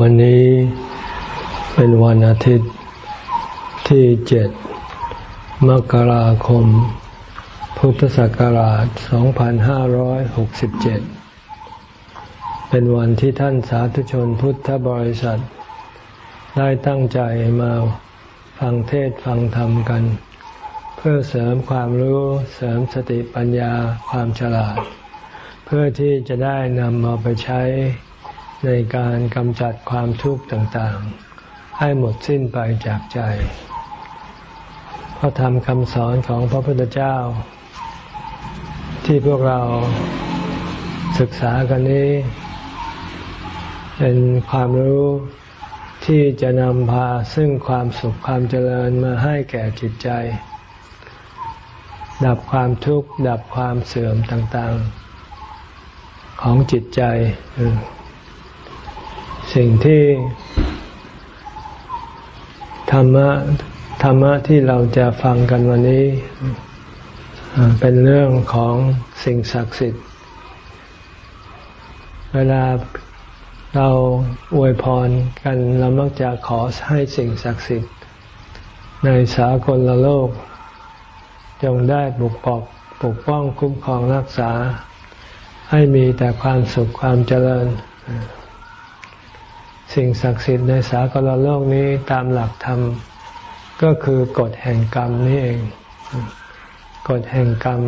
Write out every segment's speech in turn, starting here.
วันนี้เป็นวันอาทิตย์ที่เจ็ดมกราคม พุทธศักราช 2567 เป็นวันที่ท่านสาธุชนพุทธบริษัท ได้ตั้งใจมาฟังเทศฟังธรรมกัน เพื่อเสริมความรู้เสริมสติปัญญาความฉลาด เพื่อที่จะได้นำมาไปใช้ ในการกำจัดความทุกข์ต่างๆ ให้หมดสิ้นไปจากใจ พระธรรมคำสอนของพระพุทธเจ้า ที่พวกเราศึกษากันนี้ เป็นความรู้ที่จะนำพาซึ่งความสุขความเจริญมาให้แก่จิตใจ ดับความทุกข์ ดับความเสื่อมต่างๆ ของจิตใจ สิ่งที่ธรรมะธรรมะที่เราจะฟังกันวันนี้ เป็นเรื่องของสิ่งศักดิ์สิทธิ์ เวลาเราอวยพรกันเรามักจะขอให้สิ่งศักดิ์สิทธิ์ ในสากลโลก จงได้ปกปกปกป้องคุ้มครองรักษา ให้มีแต่ความสุขความเจริญ สิ่งศักดิ์สิทธิ์ในสากลโลกนี้ตามหลักธรรม ก็คือกฎแห่งกรรมนี่เอง กฎแห่งกรรม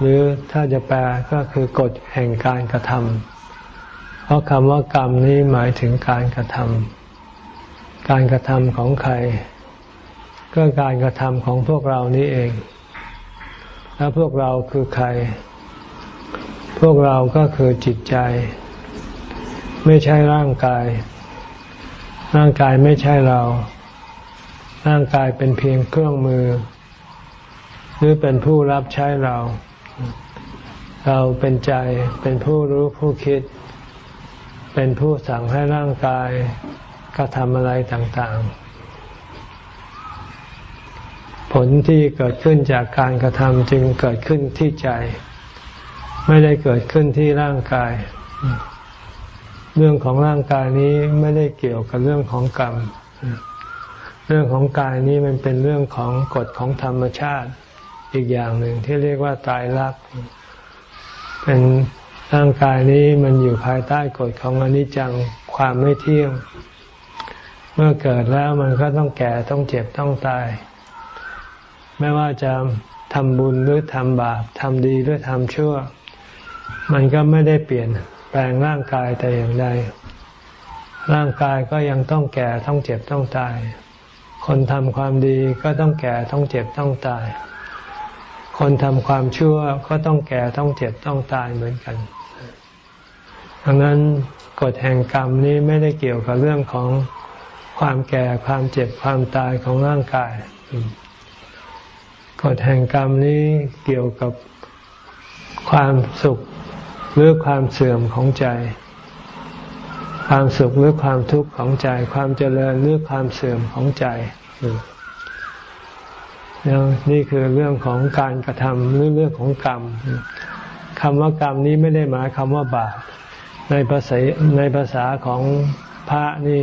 หรือถ้าจะแปลก็คือกฎแห่งการกระทำเพราะคำว่ากรรมนี้หมายถึงการกระทำการกระทำของใคร ก็การกระทำของพวกเรานี้เอง แล้วพวกเราคือใคร พวกเราก็คือจิตใจ ไม่ใช่ร่างกาย ร่างกายไม่ใช่เรา ร่างกายเป็นเพียงเครื่องมือ หรือเป็นผู้รับใช้เรา เราเป็นใจ เป็นผู้รู้ผู้คิด เป็นผู้สั่งให้ร่างกายกระทำอะไรต่างๆผลที่เกิดขึ้นจากการกระทำจึงเกิดขึ้นที่ใจ ไม่ได้เกิดขึ้นที่ร่างกาย เรื่องของร่างกายนี้ไม่ได้เกี่ยวกับเรื่องของกรรม เรื่องของกายนี้มันเป็นเรื่องของกฎของธรรมชาติอีกอย่างหนึ่งที่เรียกว่าตายรัก เป็นร่างกายนี้มันอยู่ภายใต้กฎของอนิจจังความไม่เที่ยง เมื่อเกิดแล้วมันก็ต้องแก่ต้องเจ็บต้องตาย ไม่ว่าจะทำบุญหรือทำบาปทำดีหรือทำชั่ว มันก็ไม่ได้เปลี่ยน แปลงร่างกายแต่อย่างใด ร่างกายก็ยังต้องแก่ต้องเจ็บต้องตาย คนทำความดีก็ต้องแก่ต้องเจ็บต้องตาย คนทำความชั่วก็ต้องแก่ต้องเจ็บต้องตายเหมือนกัน ดังนั้นกฎแห่งกรรมนี้ไม่ได้เกี่ยวกับเรื่องของความแก่ความเจ็บความตายของร่างกายกฎแห่งกรรมนี้เกี่ยวกับความสุข หรือความเสื่อมของใจ ความสุขหรือความทุกข์ของใจ ความเจริญหรือความเสื่อมของใจนี่คือเรื่องของการกระทำหรือเรื่องของกรรมคำว่ากรรมนี้ไม่ได้หมายคำว่าบาปในภาษาในภาษาของพระนี่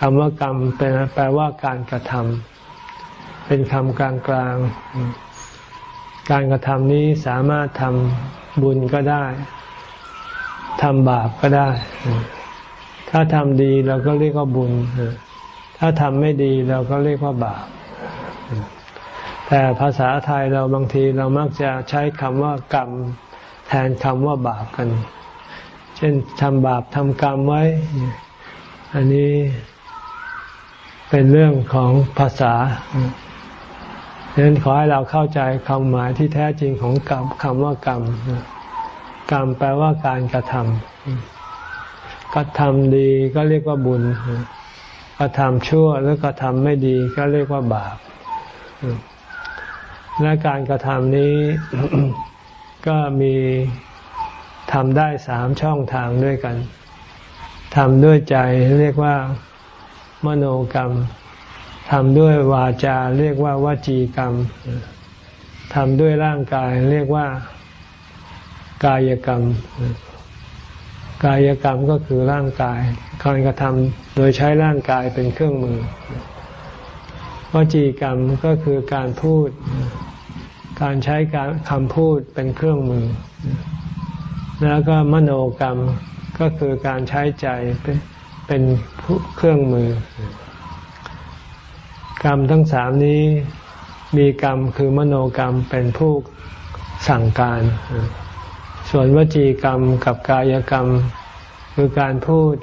คำว่ากรรมเป็นแปลว่าการกระทำเป็นคำกลางกลางการกระทำนี้สามารถทำบุญก็ได้ ทำบาปก็ได้ ถ้าทำดีเราก็เรียกว่าบุญ ถ้าทำไม่ดีเราก็เรียกว่าบาป แต่ภาษาไทยเราบางทีเรามักจะใช้คำว่ากรรมแทนคำว่าบาปกัน เช่นทำบาปทำกรรมไว้ อันนี้เป็นเรื่องของภาษาดังนั้นขอให้เราเข้าใจคำหมายที่แท้จริงของกรรมคำว่ากรรม กรรมแปลว่าการกระทำกระทำดีก็เรียกว่าบุญกระทำชั่วหรือกระทำไม่ดีก็เรียกว่าบาป และการกระทำนี้ ก็มีทำได้สามช่องทางด้วยกันทำด้วยใจเรียกว่ามโนกรรมทำด้วยวาจาเรียกว่าวจีกรรมทำด้วยร่างกายเรียกว่า กายกรรม กายกรรมก็คือร่างกาย การกระทำโดยใช้ร่างกายเป็นเครื่องมือวจีกรรมก็คือการพูด การใช้การคำพูดเป็นเครื่องมือ แล้วก็มโนกรรมก็คือการใช้ใจเป็นเป็นเครื่องมือ กรรมทั้งสามนี้มีกรรมคือมโนกรรมเป็นผู้สั่งการ ส่วนวจีกรรมกับกายกรรม คือการพูด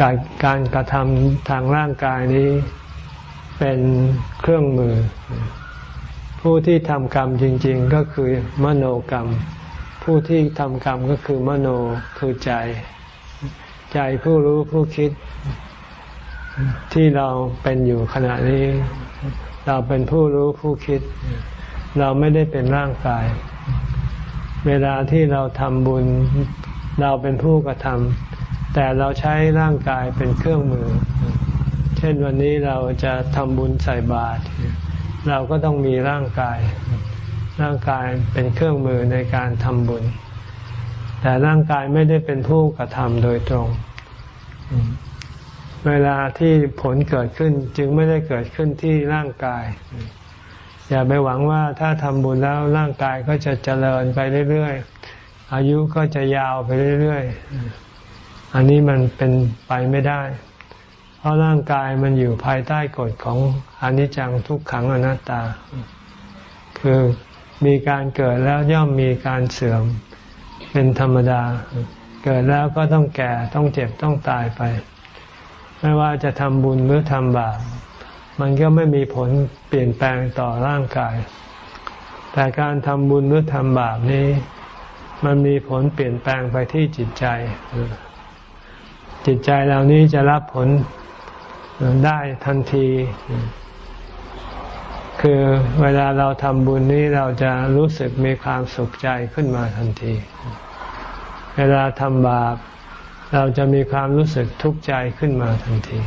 การการกระทำทางร่างกายนี้ เป็นเครื่องมือ ผู้ที่ทำกรรมจริง ๆ ก็คือมโนกรรม ผู้ที่ทำกรรมก็คือมโนคือใจ ใจผู้รู้ผู้คิดที่เราเป็นอยู่ขณะนี้ เราเป็นผู้รู้ผู้คิด เราไม่ได้เป็นร่างกาย เวลาที่เราทำบุญเราเป็นผู้กระทำแต่เราใช้ร่างกายเป็นเครื่องมือ เช่นวันนี้เราจะทำบุญใส่บาตรเราก็ต้องมีร่างกาย ร่างกายเป็นเครื่องมือในการทำบุญ แต่ร่างกายไม่ได้เป็นผู้กระทำโดยตรง เวลาที่ผลเกิดขึ้นจึงไม่ได้เกิดขึ้นที่ร่างกาย อย่าไปหวังว่าถ้าทำบุญแล้วร่างกายก็จะเจริญไปเรื่อยๆ อายุก็จะยาวไปเรื่อยๆ อันนี้มันเป็นไปไม่ได้ เพราะร่างกายมันอยู่ภายใต้กฎของอนิจจังทุกขังอนัตตา คือมีการเกิดแล้วย่อมมีการเสื่อมเป็นธรรมดา เกิดแล้วก็ต้องแก่ต้องเจ็บต้องตายไป ไม่ว่าจะทำบุญหรือทำบาป มันก็ไม่มีผลเปลี่ยนแปลงต่อร่างกาย แต่การทำบุญหรือทำบาปนี้ มันมีผลเปลี่ยนแปลงไปที่จิตใจ จิตใจเหล่านี้จะรับผลได้ทันที คือเวลาเราทำบุญนี้เราจะรู้สึกมีความสุขใจขึ้นมาทันที เวลาทำบาป เราจะมีความรู้สึกทุกข์ใจขึ้นมาทันที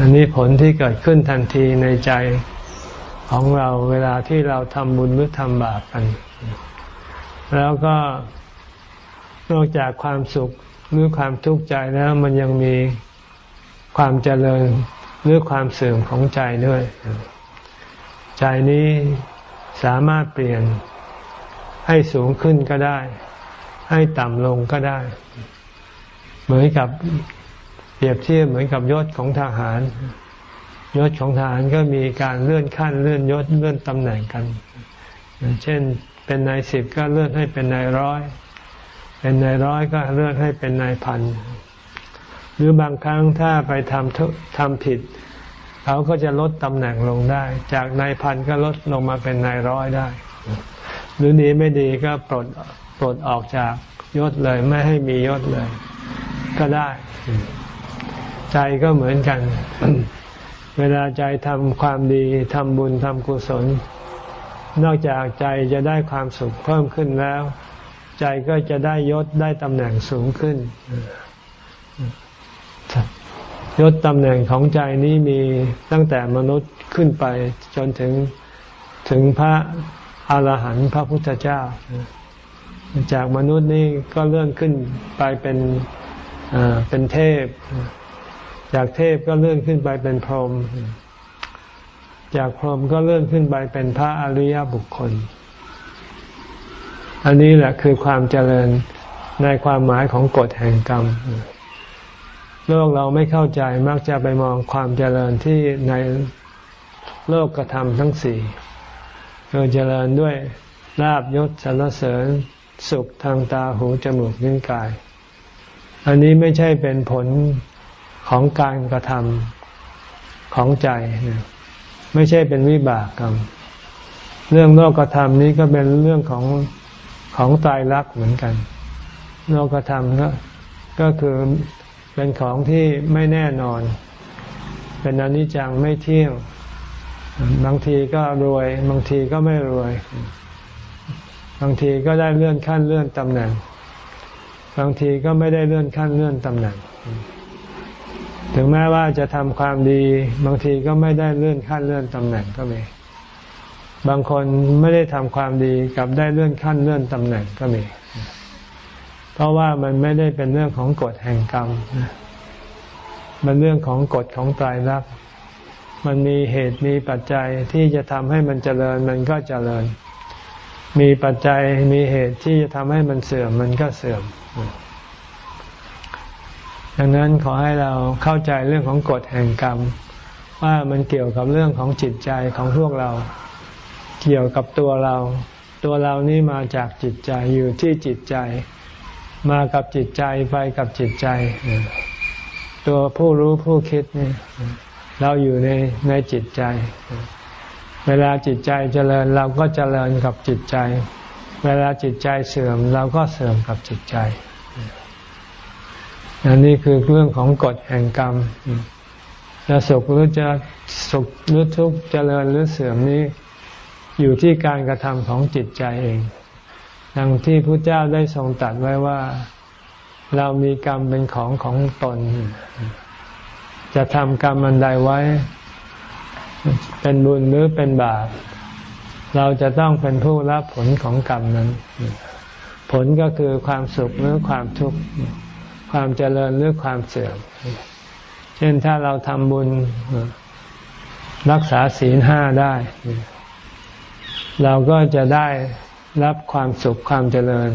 อันนี้ผลที่เกิดขึ้นทันทีในใจของเราเวลาที่เราทำบุญหรือทำบาปกัน แล้วก็นอกจากความสุขหรือความทุกข์ใจแล้วมันยังมีความเจริญหรือความเสื่อมของใจด้วย ใจนี้สามารถเปลี่ยนให้สูงขึ้นก็ได้ ให้ต่ำลงก็ได้ เหมือนกับ เปรียบเทียบเหมือนกับยศของทหาร ยศของทหารก็มีการเลื่อนขั้นเลื่อนยศเลื่อนตำแหน่งกัน เช่นเป็นนายสิบก็เลื่อนให้เป็นนายร้อย เป็นนายร้อยก็เลื่อนให้เป็นนายพัน หรือบางครั้งถ้าไปทำทำผิด เขาก็จะลดตำแหน่งลงได้ จากนายพันก็ลดลงมาเป็นนายร้อยได้ หรือดีไม่ดีก็ปลดปลดออกจากยศเลยไม่ให้มียศเลย ก็ได้ ใจก็เหมือนกัน เวลาใจทำความดีทำบุญทำกุศล นอกจากใจจะได้ความสุขเพิ่มขึ้นแล้ว ใจก็จะได้ยศได้ตำแหน่งสูงขึ้นยศตำแหน่งของใจนี้มีตั้งแต่มนุษย์ขึ้นไปจนถึงถึงพระอรหันต์พระพุทธเจ้า จากมนุษย์นี่ก็เลื่อนขึ้นไปเป็นเป็นเทพ จากเทพก็เลื่อนขึ้นไปเป็นพรหมจากพรหมก็เลื่อนขึ้นไปเป็นพระอริยบุคคล อันนี้แหละคือความเจริญในความหมายของกฎแห่งกรรมโลกเราไม่เข้าใจมักจะไปมองความเจริญที่ในโลกกระทำทั้งสี่คือเจริญด้วยลาบยศสรรเสริญสุขทางตาหูจมูกนิ้วกาย อันนี้ไม่ใช่เป็นผล ของการกระทำของใจ ไม่ใช่เป็นวิบากกรรม เรื่องโลกกระทำนี้ก็เป็นเรื่องของของตายรักเหมือนกัน โลกกระทำก็ก็คือเป็นของที่ไม่แน่นอน เป็นอนิจจังไม่เที่ยง บางทีก็รวย บางทีก็ไม่รวย บางทีก็ได้เลื่อนขั้นเลื่อนตำแหน่ง บางทีก็ไม่ได้เลื่อนขั้นเลื่อนตำแหน่ง ถึงแม้ว่าจะทำความดี บางทีก็ไม่ได้เลื่อนขั้นเลื่อนตำแหน่งก็มี บางคนไม่ได้ทำความดีกับได้เลื่อนขั้นเลื่อนตำแหน่งก็มี เพราะว่ามันไม่ได้เป็นเรื่องของกฎแห่งกรรม มันเรื่องของกฎของตายรัก มันมีเหตุมีปัจจัยที่จะทำให้มันเจริญมันก็เจริญ มีปัจจัยมีเหตุที่จะทำให้มันเสื่อมมันก็เสื่อม ดังนั้นขอให้เราเข้าใจเรื่องของกฎแห่งกรรม ว่ามันเกี่ยวกับเรื่องของจิตใจของพวกเรา เกี่ยวกับตัวเรา ตัวเรานี่มาจากจิตใจอยู่ที่จิตใจ มากับจิตใจไปกับจิตใจ ตัวผู้รู้ผู้คิดนี่เราอยู่ในในจิตใจ เวลาจิตใจเจริญเราก็เจริญกับจิตใจ เวลาจิตใจเสื่อมเราก็เสื่อมกับจิตใจ อันนี้คือเรื่องของกฎแห่งกรรมจะสุขหรือจะสุขหรือทุกข์เจริญหรือเสื่อมนี้ อยู่ที่การกระทำของจิตใจเอง ดังที่พระเจ้าได้ทรงตรัสไว้ว่า เรามีกรรมเป็นของของตน จะทำกรรมอันใดไว้ เป็นบุญหรือเป็นบาปเราจะต้องเป็นผู้รับผลของกรรมนั้น ผลก็คือความสุขหรือความทุกข์ ความเจริญหรือความเสื่อม เช่นถ้าเราทำบุญรักษาศีลห้าได้ เราก็จะได้รับความสุขความเจริญ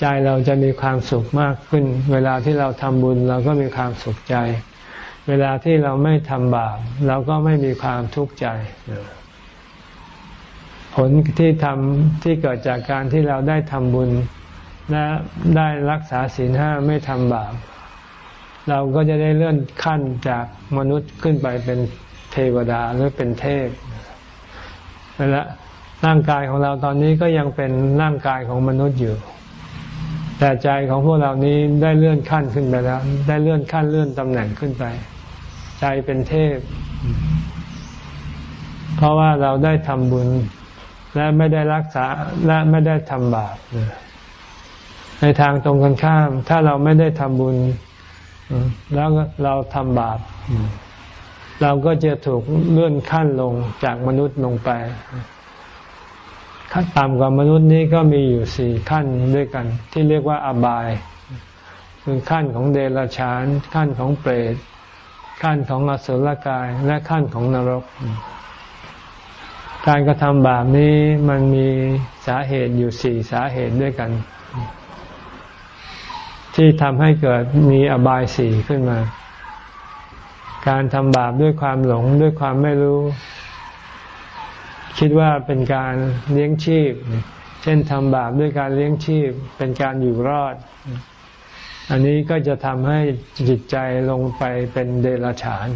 ใจเราจะมีความสุขมากขึ้น เวลาที่เราทำบุญเราก็มีความสุขใจ เวลาที่เราไม่ทำบาปเราก็ไม่มีความทุกข์ใจผลที่ทำที่เกิดจากการที่เราได้ทำบุญ และได้รักษาศีลห้าไม่ทำบาปเราก็จะได้เลื่อนขั้นจากมนุษย์ขึ้นไปเป็นเทวดาหรือเป็นเทพเวลาร่างกายของเราตอนนี้ก็ยังเป็นร่างกายของมนุษย์อยู่ แต่ใจของพวกเรานี้ได้เลื่อนขั้นขึ้นไปแล้ว ได้เลื่อนขั้นเลื่อนตำแหน่งขึ้นไป ใจเป็นเทพ เพราะว่าเราได้ทำบุญ และไม่ได้รักษาและไม่ได้ทำบาป ในทางตรงกันข้าม ถ้าเราไม่ได้ทำบุญ แล้วเราทำบาป เราก็จะถูกเลื่อนขั้นลงจากมนุษย์ลงไป ขั้นต่ำกว่ามนุษย์นี้ก็มีอยู่สี่ขั้นด้วยกัน ที่เรียกว่าอบาย คือขั้นของเดรัจฉาน ขั้นของเปรต ขั้นของอสุรกาย และขั้นของนรก การกระทำบาปนี้มันมีสาเหตุอยู่สี่สาเหตุด้วยกัน ที่ทำให้เกิดมีอบายสีขึ้นมา การทำบาปด้วยความหลงด้วยความไม่รู้ คิดว่าเป็นการเลี้ยงชีพ เช่นทำบาปด้วยการเลี้ยงชีพ เป็นการอยู่รอด อันนี้ก็จะทำให้จิตใจลงไปเป็นเดรัจฉาน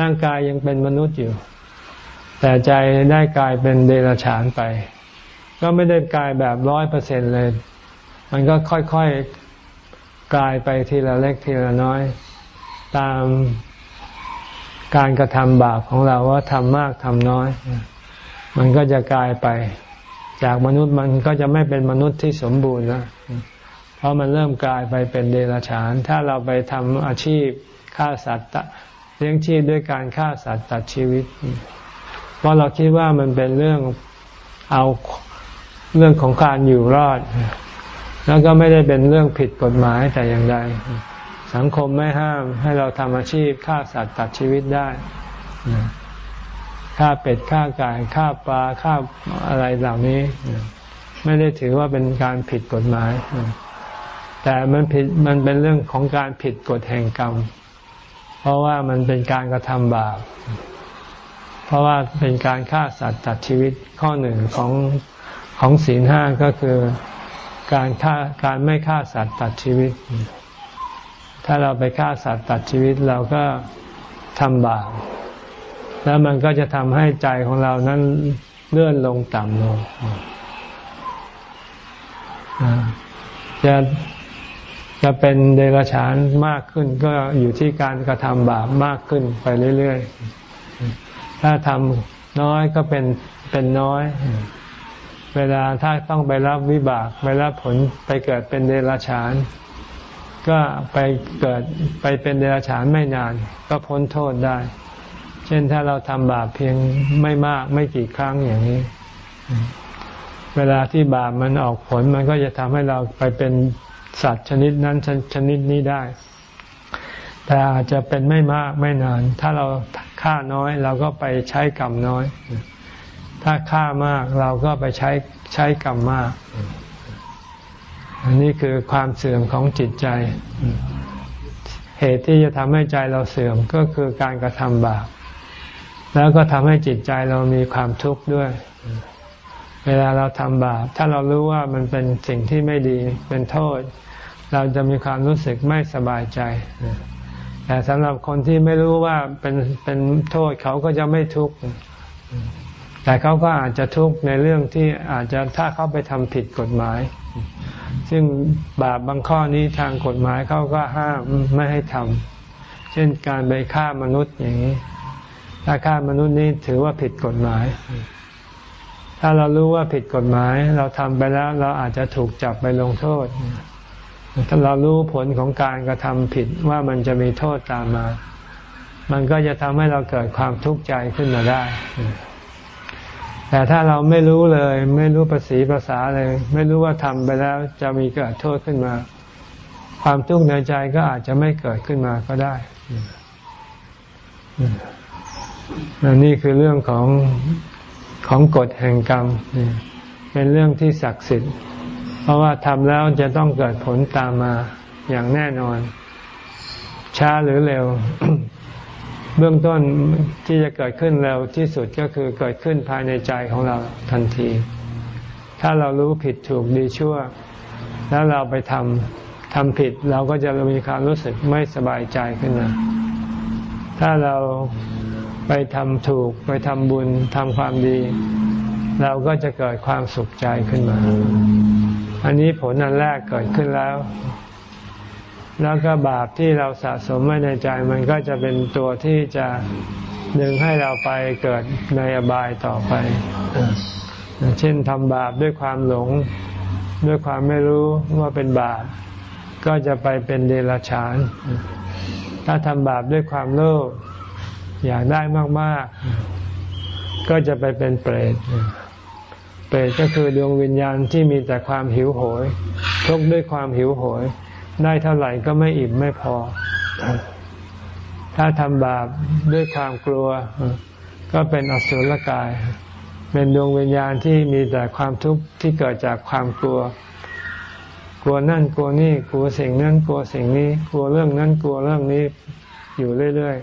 ร่างกายยังเป็นมนุษย์อยู่ แต่ใจได้กลายเป็นเดรัจฉานไป ก็ไม่ได้กลายแบบร้อยเปอร์เซ็นเลย มันก็ค่อย กลายไปทีละเล็กทีละน้อย ตามการกระทำบาปของเราว่าทำมากทำน้อย มันก็จะกลายไป จากมนุษย์มันก็จะไม่เป็นมนุษย์ที่สมบูรณ์แล้วเพราะมันเริ่มกลายไปเป็นเดรัจฉาน ถ้าเราไปทำอาชีพฆ่าสัตว์เลี้ยงชีพด้วยการฆ่าสัตว์ตัดชีวิต เพราะเราคิดว่ามันเป็นเรื่องเอาเรื่องของการอยู่รอด แล้วก็ไม่ได้เป็นเรื่องผิดกฎหมายแต่อย่างใด สังคมไม่ห้ามให้เราทำอาชีพฆ่าสัตว์ตัดชีวิตได้ฆ่าเป็ดฆ่าไก่ฆ่าปลาฆ่าอะไรเหล่านี้ ไม่ได้ถือว่าเป็นการผิดกฎหมาย แต่มันผิดมันเป็นเรื่องของการผิดกฎแห่งกรรม เพราะว่ามันเป็นการกระทำบาป เพราะว่าเป็นการฆ่าสัตว์ตัดชีวิตข้อหนึ่งของของศีลห้าก็คือ การฆ่าการไม่ฆ่าสัตว์ตัดชีวิต ถ้าเราไปฆ่าสัตว์ตัดชีวิตเราก็ทำบาปแล้วมันก็จะทำให้ใจของเรานั้นเลื่อนลงต่ำลงจะจะเป็นเดรัจฉานมากขึ้นก็อยู่ที่การกระทำบาปมากขึ้นไปเรื่อย ๆ ถ้าทำน้อยก็เป็นเป็นน้อย เวลาถ้าต้องไปรับวิบากไปรับผลไปเกิดเป็นเดรัจฉาน ก็ไปเกิดไปเป็นเดรัจฉานไม่นาน ก็พ้นโทษได้ เช่นถ้าเราทำบาปเพียงไม่มากไม่กี่ครั้งอย่างนี้ เวลาที่บาปมันออกผลมันก็จะทำให้เราไปเป็นสัตว์ชนิดนั้นชนิดนี้ได้ แต่อาจจะเป็นไม่มากไม่นาน ถ้าเราฆ่าน้อยเราก็ไปใช้กรรมน้อย ถ้าฆ่ามากเราก็ไปใช้ใช้กรรมมาก อันนี้คือความเสื่อมของจิตใจ เหตุที่จะทำให้ใจเราเสื่อมก็คือการกระทำบาป แล้วก็ทำให้จิตใจเรามีความทุกข์ด้วย เวลาเราทำบาป ถ้าเรารู้ว่ามันเป็นสิ่งที่ไม่ดี เป็นโทษ เราจะมีความรู้สึกไม่สบายใจแต่สำหรับคนที่ไม่รู้ว่าเป็นเป็นโทษเขาก็จะไม่ทุกข์ แต่เขาก็อาจจะทุกข์ในเรื่องที่อาจจะถ้าเขาไปทำผิดกฎหมาย ซึ่งบาปบางข้อนี้ทางกฎหมายเขาก็ห้ามไม่ให้ทำเช่นการไปฆ่ามนุษย์อย่างนี้ถ้าฆ่ามนุษย์นี้ถือว่าผิดกฎหมาย ถ้าเรารู้ว่าผิดกฎหมาย เราทำไปแล้วเราอาจจะถูกจับไปลงโทษ ถ้าเรารู้ผลของการกระทำผิดว่ามันจะมีโทษตามมา มันก็จะทำให้เราเกิดความทุกข์ใจขึ้นมาได้ แต่ถ้าเราไม่รู้เลย ไม่รู้ภาษีภาษาเลย ไม่รู้ว่าทำไปแล้วจะมีเกิดโทษขึ้นมา ความทุกข์ในใจก็อาจจะไม่เกิดขึ้นมาก็ได้นี่คือเรื่องของของกฎแห่งกรรม เป็นเรื่องที่ศักดิ์สิทธิ์ เพราะว่าทำแล้วจะต้องเกิดผลตามมาอย่างแน่นอน ช้าหรือเร็ว เบื้องต้นที่จะเกิดขึ้นเร็วที่สุดก็คือเกิดขึ้นภายในใจของเราทันที ถ้าเรารู้ผิดถูกดีชั่ว แล้วเราไปทำทำผิดเราก็จะมีความรู้สึกไม่สบายใจขึ้นมาถ้าเราไปทำถูกไปทำบุญทำความดี เราก็จะเกิดความสุขใจขึ้นมา อันนี้ผลอันแรกเกิดขึ้นแล้ว แล้วก็บาปที่เราสะสมไว้ในใจมันก็จะเป็นตัวที่จะดึงให้เราไปเกิดในอบายต่อไป เช่นทำบาปด้วยความหลง ด้วยความไม่รู้ว่าเป็นบาป ก็จะไปเป็นเดรัจฉาน ถ้าทำบาปด้วยความโลภอยากได้มาก ๆ ก็จะไปเป็นเปรต เปรตก็คือดวงวิญญาณที่มีแต่ความหิวโหยทุกข์ด้วยความหิวโหย ได้เท่าไหร่ก็ไม่อิ่มไม่พอ ถ้าทำบาปด้วยความกลัว ก็เป็นอสุรกาย เป็นดวงวิญญาณที่มีแต่ความทุกข์ที่เกิดจากความกลัว กลัวนั่นกลัวนี่กลัวสิ่งนั้นกลัวสิ่งนี้ กลัวเรื่องนั้นกลัวเรื่องนี้อยู่เรื่อย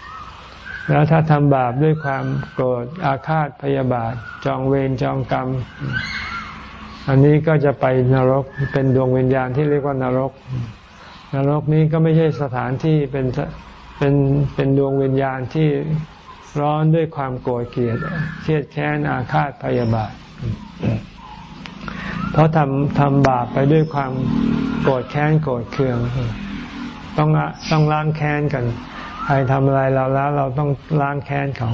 ๆ แล้วถ้าทำบาปด้วยความโกรธอาฆาตพยาบาท จองเวรจองกรรม อันนี้ก็จะไปนรกเป็นดวงวิญญาณที่เรียกว่านรก นรกนี้ก็ไม่ใช่สถานที่เป็นเป็นเป็นดวงวิญญาณที่ร้อนด้วยความโกรธเกลียดเครียดแค้นอาฆาตพยาบาทเพราะทำทำบาปไปด้วยความโกรธแค้นโกรธเคือง ต้องต้องล้างแค้นกัน ใครทำอะไรเราแล้ว เราต้องล้างแค้นเขา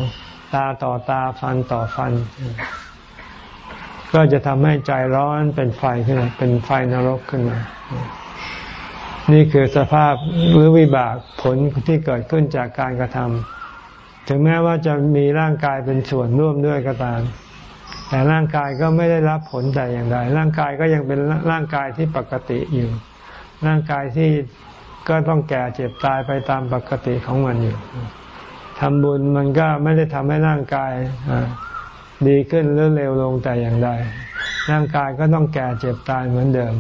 ตาต่อตาฟันต่อฟัน ก็จะทำให้ใจร้อนเป็นไฟขึ้นมาเป็นไฟนรกขึ้นมา นี่คือสภาพหรือวิบากผลที่เกิดขึ้นจากการกระทำถึงแม้ว่าจะมีร่างกายเป็นส่วนร่วมด้วยก็ตาม แต่ร่างกายก็ไม่ได้รับผลแต่อย่างใดร่างกายก็ยังเป็นร่างกายที่ปกติอยู่ ร่างกายที่ก็ต้องแก่เจ็บตายไปตามปกติของมันอยู่ทำบุญมันก็ไม่ได้ทำให้ร่างกาย ดีขึ้นหรือเร็วลงแต่อย่างใด ร่างกายก็ต้องแก่เจ็บตายเหมือนเดิม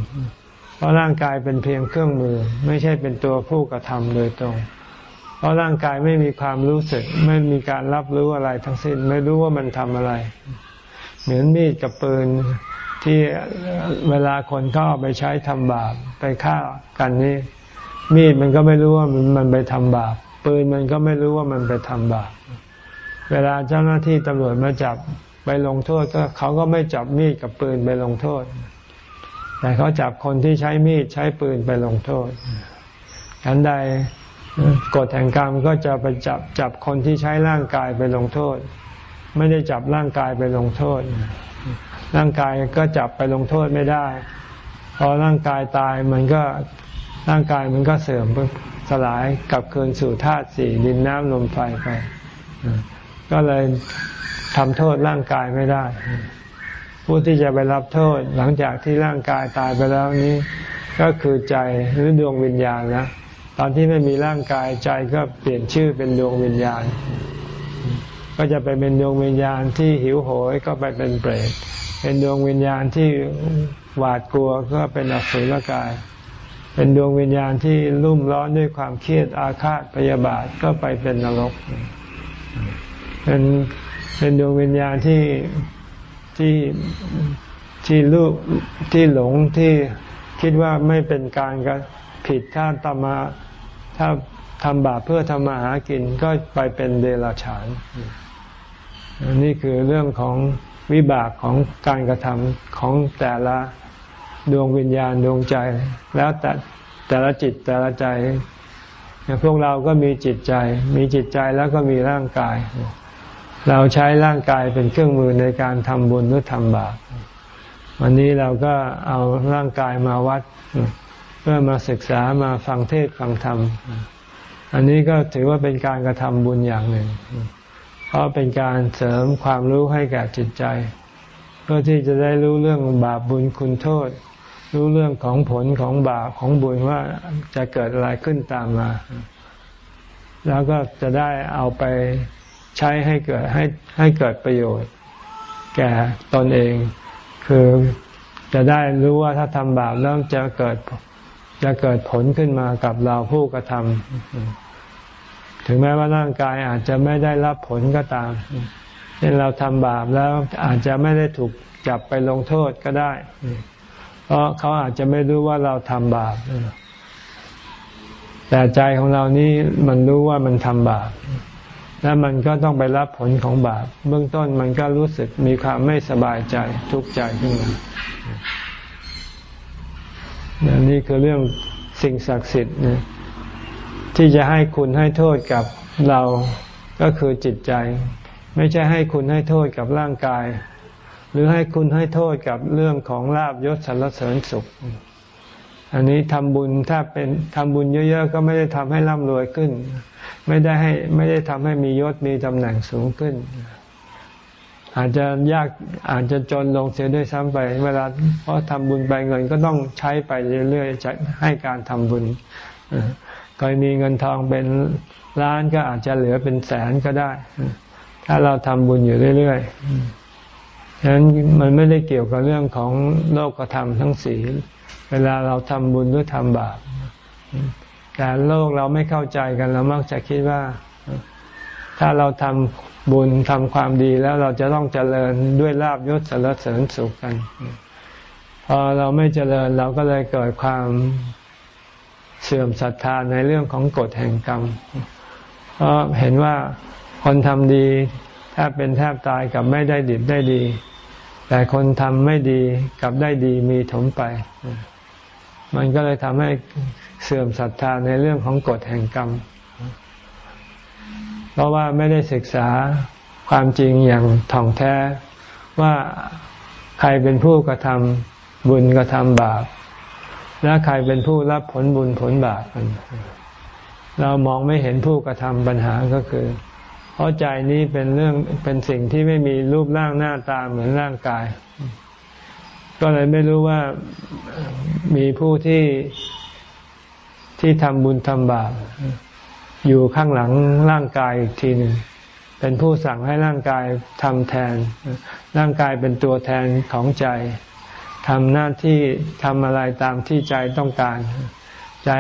เพราะร่างกายเป็นเพียงเครื่องมือ ไม่ใช่เป็นตัวผู้กระทำโดยตรง เพราะร่างกายไม่มีความรู้สึก ไม่มีการรับรู้อะไรทั้งสิ้น ไม่รู้ว่ามันทำอะไร เหมือนมีดกับปืนที่เวลาคนเขาเอาไปใช้ทำบาปไปฆ่ากันนี่มีดมันก็ไม่รู้ว่ามันมันไปทำบาปปืนมันก็ไม่รู้ว่ามันไปทำบาปเวลาเจ้าหน้าที่ตำรวจมาจับ ไปลงโทษก็เขาก็ไม่จับมีดกับปืนไปลงโทษ แต่เขาจับคนที่ใช้มีดใช้ปืนไปลงโทษฉันใดกฎแห่งกรรมก็จะไปจับจับคนที่ใช้ร่างกายไปลงโทษ ไม่ได้จับร่างกายไปลงโทษ ร่างกายก็จับไปลงโทษไม่ได้ พอร่างกายตายมันก็ร่างกายมันก็เสื่อมสลายกลับคืนสู่ธาตุสี่ดินน้ำลมไฟไป ก็เลย ทำโทษร่างกายไม่ได้ ผู้ที่จะไปรับโทษหลังจากที่ร่างกายตายไปแล้วนี้ ก็คือใจหรือดวงวิญญาณนะตอนที่ไม่มีร่างกายใจก็เปลี่ยนชื่อเป็นดวงวิญญาณ ก็จะไปเป็นดวงวิญญาณที่หิวโหยก็ไปเป็นเปรตเป็นดวงวิญญาณที่หวาดกลัวก็เป็นอสุรกาย เป็นดวงวิญญาณที่รุ่มร้อนด้วยความเครียดอาฆาตพยาบาทก็ไปเป็นนรกเป็น เป็นดวงวิญญาณที่ที่ที่ลูกที่หลงที่คิดว่าไม่เป็นการกผิดถ้าตมาถ้าทำบาปเพื่อทำมาหากินก็ไปเป็นเดรัจฉานนี่คือเรื่องของวิบากของการกระทำของแต่ละดวงวิญญาณดวงใจ แล้วแต่แต่ละจิตแต่ละใจพวกเราก็มีจิตใจ มีจิตใจแล้วก็มีร่างกาย เราใช้ร่างกายเป็นเครื่องมือในการทำบุญหรือทำบาปวันนี้เราก็เอาร่างกายมาวัด เพื่อมาศึกษามาฟังเทศฟังธรรม อันนี้ก็ถือว่าเป็นการกระทำบุญอย่างหนึ่ง เพราะเป็นการเสริมความรู้ให้แก่จิตใจ เพื่อที่จะได้รู้เรื่องบาปบุญคุณโทษ รู้เรื่องของผลของบาปของบุญว่าจะเกิดอะไรขึ้นตามมา แล้วก็จะได้เอาไป ใช้ให้เกิดให้ให้เกิดประโยชน์ แก่ตนเอง คือจะได้รู้ว่าถ้าทำบาปแล้วจะเกิดจะเกิดผลขึ้นมากับเราผู้กระทำถึงแม้ว่าร่างกายอาจจะไม่ได้รับผลก็ตามเช่นเราทำบาปแล้วอาจจะไม่ได้ถูกจับไปลงโทษก็ได้ เพราะเขาอาจจะไม่รู้ว่าเราทำบาปแต่ใจของเรานี้มันรู้ว่ามันทำบาป แล้วมันก็ต้องไปรับผลของบาป เบื้องต้นมันก็รู้สึกมีความไม่สบายใจทุกข์ใจขึ้นมานี่คือเรื่องสิ่งศักดิ์สิทธิ์นะที่จะให้คุณให้โทษกับเราก็คือจิตใจ ไม่ใช่ให้คุณให้โทษกับร่างกาย หรือให้คุณให้โทษกับเรื่องของลาบยศสรรเสริญสุข อันนี้ทำบุญถ้าเป็นทำบุญเยอะ ๆ ก็ไม่ได้ทำให้ร่ำรวยขึ้นไม่ได้ให้ไม่ได้ทำให้มียศมีตำแหน่งสูงขึ้น อาจจะยากอาจจะจนลงเสียด้วยซ้ำไป เวลาเพราะทำบุญไปเงินก็ต้องใช้ไปเรื่อยๆให้การทำบุญเคยมีเงินทองเป็นล้านก็อาจจะเหลือเป็นแสนก็ได้ ถ้าเราทำบุญอยู่เรื่อยๆฉะนั้นมันไม่ได้เกี่ยวกับเรื่องของโลกธรรมทั้งสี่เวลาเราทำบุญหรือทำบาป แต่โลกเราไม่เข้าใจกัน เรามักจะคิดว่า ถ้าเราทำบุญทำความดีแล้วเราจะต้องเจริญด้วยลาบยศสรรเสริญสุขกัน พอเราไม่เจริญเราก็เลยเกิดความเสื่อมศรัทธาในเรื่องของกฎแห่งกรรมเพราะเห็นว่าคนทำดีแทบเป็นแทบตายกับไม่ได้ดิบได้ดี แต่คนทำไม่ดีกับได้ดีมีถมไป มันก็เลยทำให้ เสื่อมศรัทธาในเรื่องของกฎแห่งกรรม เพราะว่าไม่ได้ศึกษาความจริงอย่างถ่องแท้ว่าใครเป็นผู้กระทำบุญกระทำบาป และใครเป็นผู้รับผลบุญผลบาปกันเรามองไม่เห็นผู้กระทำปัญหาก็คือ เพราะใจนี้เป็นเรื่องเป็นสิ่งที่ไม่มีรูปร่างหน้าตาเหมือนร่างกาย ก็เลยไม่รู้ว่ามีผู้ที่ ที่ทำบุญทำบาปอยู่ข้างหลังร่างกายอีกทีหนึ่งเป็นผู้สั่งให้ร่างกายทำแทน ร่างกายเป็นตัวแทนของใจทำหน้าที่ทำอะไรตามที่ใจต้องการ ใจ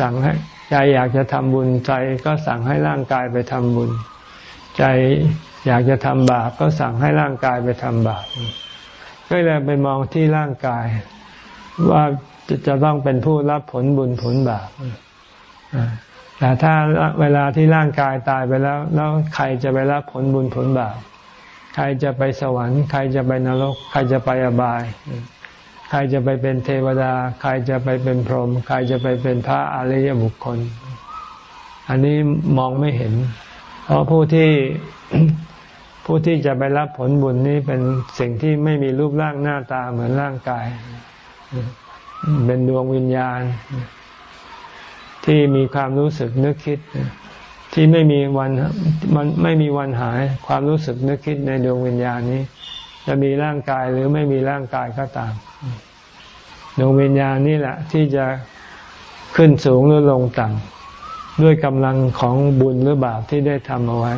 สั่งให้ใจอยากจะทำบุญใจก็สั่งให้ร่างกายไปทำบุญ ใจอยากจะทำบาปก็สั่งให้ร่างกายไปทำบาปก็เลยไปมองที่ร่างกาย ว่าจะจะต้องเป็นผู้รับผลบุญผลบาปแต่ถ้าเวลาที่ร่างกายตายไปแล้ว แล้วใครจะไปรับผลบุญผลบาปใครจะไปสวรรค์ ใครจะไปนรก ใครจะไปอบาย ใครจะไปเป็นเทวดา ใครจะไปเป็นพรหมใครจะไปเป็นพระอริยบุคคล อันนี้มองไม่เห็น เพราะผู้ที่ผู้ที่จะไปรับผลบุญนี้เป็นสิ่งที่ไม่มีรูปร่างหน้าตาเหมือนร่างกาย เป็นดวงวิญญาณ ที่มีความรู้สึกนึกคิด ที่ไม่มีวันมันไม่มีวันหาย ความรู้สึกนึกคิดในดวงวิญญาณนี้ จะมีร่างกายหรือไม่มีร่างกายก็ตาม ดวงวิญญาณนี่แหละ ที่จะขึ้นสูงหรือลงต่ำด้วยกำลังของบุญหรือบาปที่ได้ทำเอาไว้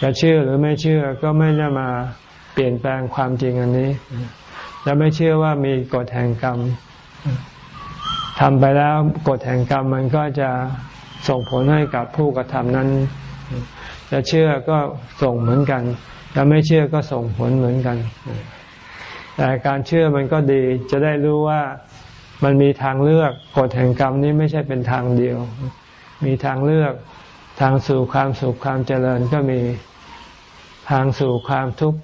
จะเชื่อหรือไม่เชื่อก็ไม่ได้มาเปลี่ยนแปลงความจริงอันนี้ จะไม่เชื่อว่ามีกฎแห่งกรรมทำไปแล้วกฎแห่งกรรมมันก็จะส่งผลให้กับผู้กระทำนั้น จะเชื่อก็ส่งเหมือนกันจะไม่เชื่อก็ส่งผลเหมือนกัน แต่การเชื่อมันก็ดีจะได้รู้ว่ามันมีทางเลือกกฎแห่งกรรมนี้ไม่ใช่เป็นทางเดียว มีทางเลือกทางสู่ความสุขความเจริญก็มีทางสู่ความทุกข์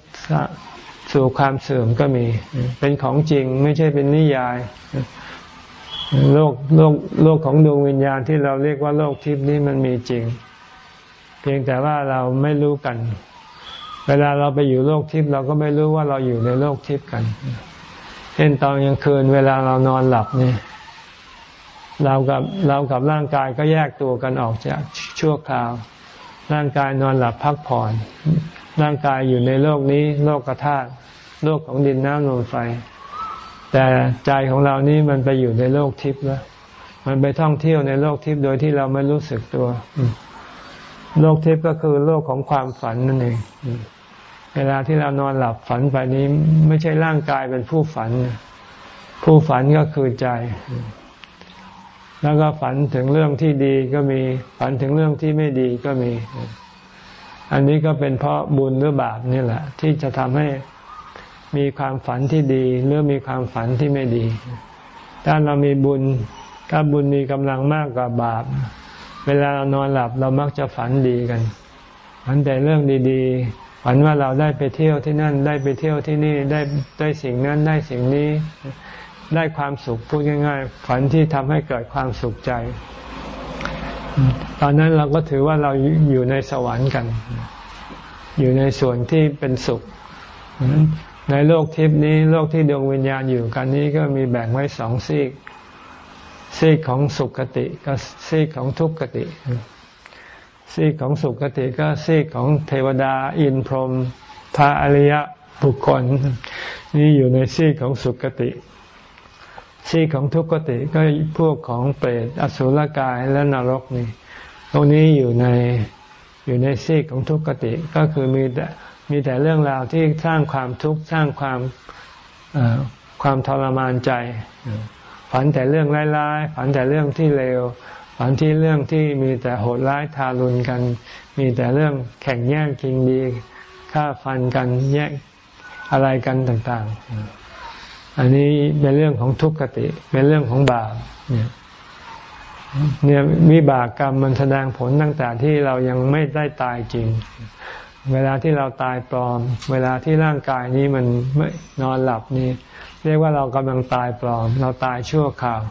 สู่ความเสื่อมก็มี เป็นของจริงไม่ใช่เป็นนิยาย โลกโลกโลกของดวงวิญญาณที่เราเรียกว่าโลกทิพย์นี้มันมีจริง เพียงแต่ว่าเราไม่รู้กัน เวลาเราไปอยู่โลกทิพย์เราก็ไม่รู้ว่าเราอยู่ในโลกทิพย์กันเช่นตอนกลางคืน เวลาเรานอนหลับนี่เรากับเรากับร่างกายก็แยกตัวกันออกจากชั่วคราว ร่างกายนอนหลับพักผ่อน ร่างกายอยู่ในโลกนี้ โลกกระธาตุ โลกของดินน้ำลมไฟ แต่ใจของเรานี่มันไปอยู่ในโลกทิพย์แล้ว มันไปท่องเที่ยวในโลกทิพย์โดยที่เราไม่รู้สึกตัว โลกทิพย์ก็คือโลกของความฝันนั่นเองเวลาที่เรานอนหลับฝันไปนี้ ไม่ใช่ร่างกายเป็นผู้ฝัน ผู้ฝันก็คือใจ แล้วก็ฝันถึงเรื่องที่ดีก็มี ฝันถึงเรื่องที่ไม่ดีก็มี อันนี้ก็เป็นเพราะบุญหรือบาปนี่แหละ ที่จะทำให้ มีความฝันที่ดีหรือมีความฝันที่ไม่ดี ถ้าเรามีบุญถ้าบุญมีกำลังมากกว่าบาป เวลาเรานอนหลับเรามักจะฝันดีกัน ฝันแต่เรื่องดีๆ ฝันว่าเราได้ไปเที่ยวที่นั่น ได้ไปเที่ยวที่นี่ ได้ได้สิ่งนั้นได้สิ่งนี้ ได้ความสุขพูดง่ายๆ ฝันที่ทำให้เกิดความสุขใจ ตอนนั้นเราก็ถือว่าเราอยู่ในสวรรค์กัน อยู่ในส่วนที่เป็นสุข ในโลกทิพนี้โลกที่ดวงวิญญาณอยู่กันนี้ก็มีแบ่งไว้สองซีก ซีกของสุขติกับซีกของทุกขติ ซีกของสุขติก็ซีกของเทวดาอินพรหมพระอริยบุคคล นี่อยู่ในซีกของสุขติ ซีกของทุกขติก็พวกของเปรตอสุรกายและนรกนี่ตรงนี้อยู่ในอยู่ในซีกของทุกขติก็คือมีแต่ มีแต่เรื่องราวที่สร้างความทุกข์สร้างความความทรมานใจ ฝันแต่เรื่องร้ายๆฝันแต่เรื่องที่เลวฝันที่เรื่องที่มีแต่โหดร้ายทารุณกัน มีแต่เรื่องแข่งแย่งกิงดีฆ่าฟันกันแย่งอะไรกันต่าง ๆ อันนี้เป็นเรื่องของทุกขติ เป็นเรื่องของบาปเนี่ยเนี่ยวิบากกรรมมันแสดงผลตั้งแต่ที่เรายังไม่ได้ตายจริง เวลาที่เราตายปลอม เวลาที่ร่างกายนี้มันไม่นอนหลับนี่ เรียกว่าเรากำลังตายปลอม เราตายชั่วคราว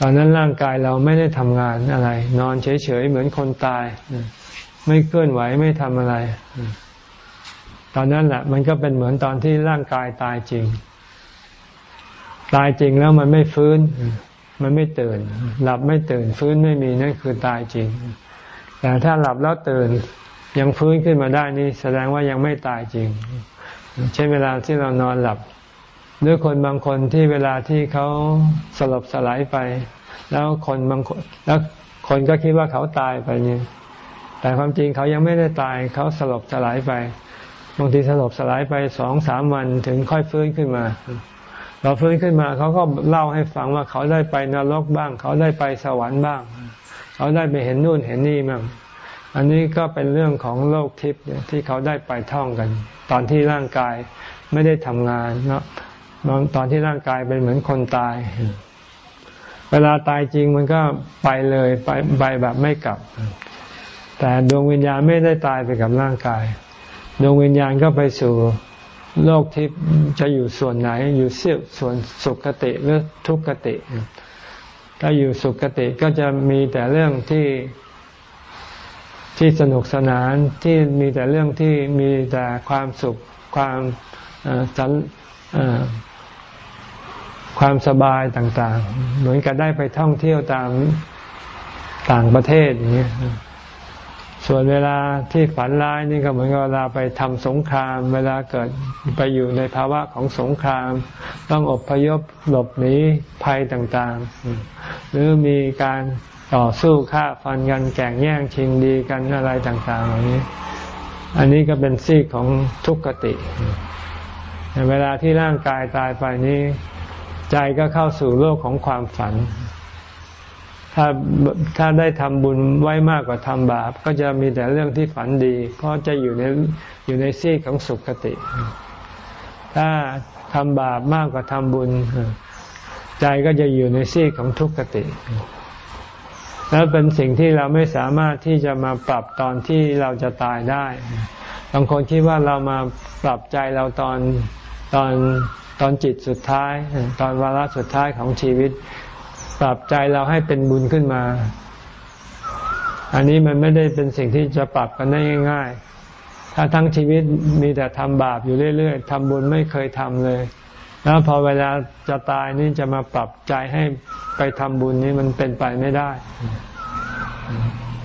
ตอนนั้นร่างกายเราไม่ได้ทำงานอะไร นอนเฉยๆเหมือนคนตาย ไม่เคลื่อนไหวไม่ทำอะไร ตอนนั้นแหละมันก็เป็นเหมือนตอนที่ร่างกายตายจริง ตายจริงแล้วมันไม่ฟื้น มันไม่ตื่น หลับไม่ตื่น ฟื้นไม่มีนั่นคือตายจริงแต่ถ้าหลับแล้วตื่น ยังฟื้นขึ้นมาได้นี่แสดงว่ายังไม่ตายจริง เช่นเวลาที่เรานอนหลับหรือคนบางคนที่เวลาที่เขาสลบสลายไป แล้วคนบางคนแล้วคนก็คิดว่าเขาตายไปเนี่ยแต่ความจริงเขายังไม่ได้ตายเขาสลบสลายไปบางทีสลบสลายไปสองสามวันถึงค่อยฟื้นขึ้นมาเราฟื้นขึ้นมาเขาก็เล่าให้ฟังว่าเขาได้ไปนรกบ้าง เขาได้ไปสวรรค์บ้าง เขาได้ไปเห็นนู่นเห็นนี่บ้าง อันนี้ก็เป็นเรื่องของโลกทิพย์ที่เขาได้ไปท่องกัน ตอนที่ร่างกายไม่ได้ทำงานเนาะตอนที่ร่างกายเป็นเหมือนคนตาย เวลาตายจริงมันก็ไปเลยไปไปแบบไม่กลับ แต่ดวงวิญญาณไม่ได้ตายไปกับร่างกาย ดวงวิญญาณก็ไปสู่โลกทิพย์จะอยู่ส่วนไหน อยู่เสี้ยวส่วนสุขติหรือทุกขติ ถ้าอยู่สุขติก็จะมีแต่เรื่องที่ ที่สนุกสนานที่มีแต่เรื่องที่มีแต่ความสุขความสันความสบายต่างๆ เหมือนกับได้ไปท่องเที่ยวตามต่างประเทศอย่างนี้สส่วนเวลาที่ฝันร้ายนี่ก็เหมือนกับเวลาไปทำสงคราม เวลาเกิดไปอยู่ในภาวะของสงคราม ต้องอบพยพหลบหนีภัยต่างๆ หรือมีการ ต่อสู้ฆ่าฟันกันแก่งแย่งชิงดีกันอะไรต่างๆเหล่านี้ อันนี้ก็เป็นซีกของทุกขติ เวลาที่ร่างกายตายไปนี้ ใจก็เข้าสู่โลกของความฝัน ถ้าถ้าได้ทำบุญไว้มากกว่าทำบาป ก็จะมีแต่เรื่องที่ฝันดี เพราะจะอยู่ในอยู่ในซีกของสุขติ ถ้าทำบาปมากกว่าทำบุญ ใจก็จะอยู่ในซีกของทุกขติ แล้วเป็นสิ่งที่เราไม่สามารถที่จะมาปรับตอนที่เราจะตายได้บางคนคิดว่าเรามาปรับใจเราตอนตอนตอนจิตสุดท้าย ตอนวาระสุดท้ายของชีวิต ปรับใจเราให้เป็นบุญขึ้นมา อันนี้มันไม่ได้เป็นสิ่งที่จะปรับกันได้ง่ายๆ ถ้าทั้งชีวิตมีแต่ทำบาปอยู่เรื่อยๆทำบุญไม่เคยทำเลย แล้วพอเวลาจะตายนี่จะมาปรับใจให้ ไปทำบุญนี่มันเป็นไปไม่ได้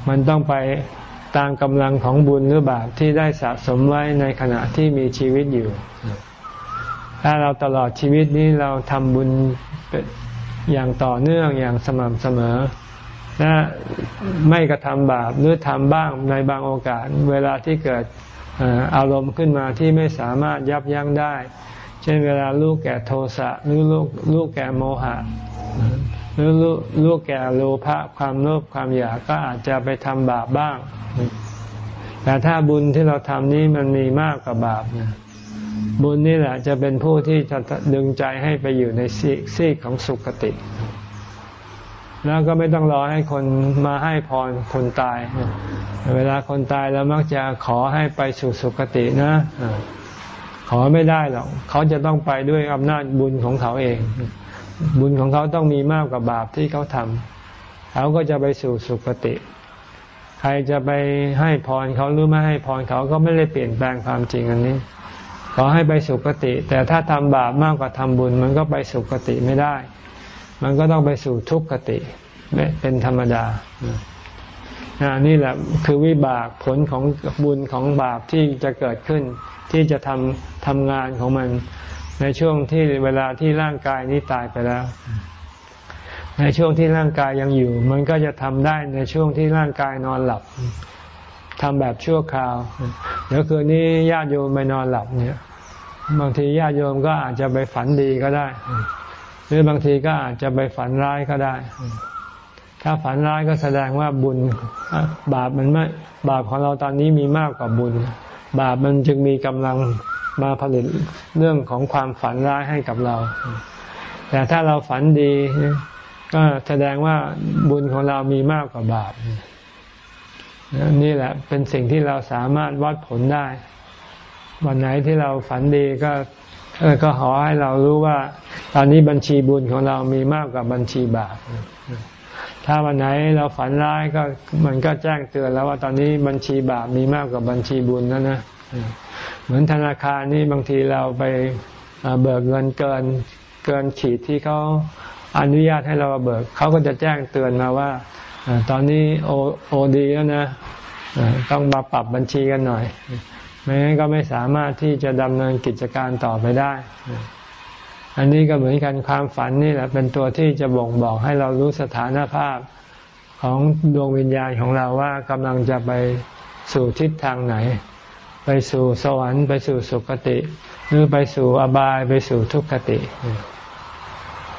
มันต้องไปตามกำลังของบุญหรือบาปที่ได้สะสมไว้ในขณะที่มีชีวิตอยู่ ถ้าเราตลอดชีวิตนี้เราทำบุญอย่างต่อเนื่องอย่างสม่ำเสมอและไม่กระทำบาปหรือทำบ้างในบางโอกาส เวลาที่เกิดอารมณ์ขึ้นมาที่ไม่สามารถยับยั้งได้ เช่นเวลาลูกแก่โทสะหรือลูกลูกแก่โมหะ หรือลูกแก่โลภะความโลภความอยากก็อาจจะไปทำบาปบ้าง แต่ถ้าบุญที่เราทำนี้มันมีมากกว่าบาปนะบุญนี่แหละจะเป็นผู้ที่จะดึงใจให้ไปอยู่ในซีกของสุคติ แล้วก็ไม่ต้องรอให้คนมาให้พรคนตาย เวลาคนตายแล้วมักจะขอให้ไปสู่สุคตินะ ขอไม่ได้หรอกเขาจะต้องไปด้วยอำนาจบุญของเขาเอง บุญของเขาต้องมีมากกว่าบาปที่เขาทำเขาก็จะไปสู่สุคติ ใครจะไปให้พรเขาหรือไม่ให้พรเขาก็ไม่ได้เปลี่ยนแปลงความจริงอันนี้ ขอให้ไปสุคติ แต่ถ้าทำบาปมากกว่าทำบุญ มันก็ไปสุคติไม่ได้ มันก็ต้องไปสู่ทุกขติเป็นธรรมดานี่แหละคือวิบากผลของบุญของบาปที่จะเกิดขึ้น ที่จะทำทำงานของมัน ในช่วงที่เวลาที่ร่างกายนี้ตายไปแล้ว ในช่วงที่ร่างกายยังอยู่ มันก็จะทำได้ในช่วงที่ร่างกายนอนหลับทำแบบชั่วคราวเดี๋ยวคืนนี้ญาติโยมไปนอนหลับเนี่ย บางทีญาติโยมก็อาจจะไปฝันดีก็ได้ หรือบางทีก็อาจจะไปฝันร้ายก็ได้ ถ้าฝันร้ายก็แสดงว่าบุญบาปมันไม่บาปของเราตอนนี้มีมากกว่าบุญ บาปมันจึงมีกำลัง มาผลิตเรื่องของความฝันร้ายให้กับเรา แต่ถ้าเราฝันดี ก็แสดงว่าบุญของเรามีมากกว่าบาปนี่แหละเป็นสิ่งที่เราสามารถวัดผลได้ วันไหนที่เราฝันดีก็ก็ขอให้เรารู้ว่า ตอนนี้บัญชีบุญของเรามีมากกว่าบัญชีบาปถ้าวันไหนเราฝันร้ายก็มันก็แจ้งเตือนแล้วว่าตอนนี้บัญชีบาปมีมากกว่าบัญชีบุญแล้วนะ เหมือนธนาคารนี่บางทีเราไปเบิกเงินเกินเกินขีดที่เขาอนุญาตให้เราเบิกเขาก็จะแจ้งเตือนมาว่าตอนนี้โอโอดีแล้วนะต้องมาปรับบัญชีกันหน่อย ไม่งั้นก็ไม่สามารถที่จะดำเนินกิจการต่อไปได้ อันนี้ก็เหมือนกันความฝันนี่แหละเป็นตัวที่จะบ่งบอกให้เรารู้สถานภาพของดวงวิญญาณของเราว่ากำลังจะไปสู่ทิศทางไหน ไปสู่สวรรค์ไปสู่สุคติ หรือไปสู่อบายไปสู่ทุกขติ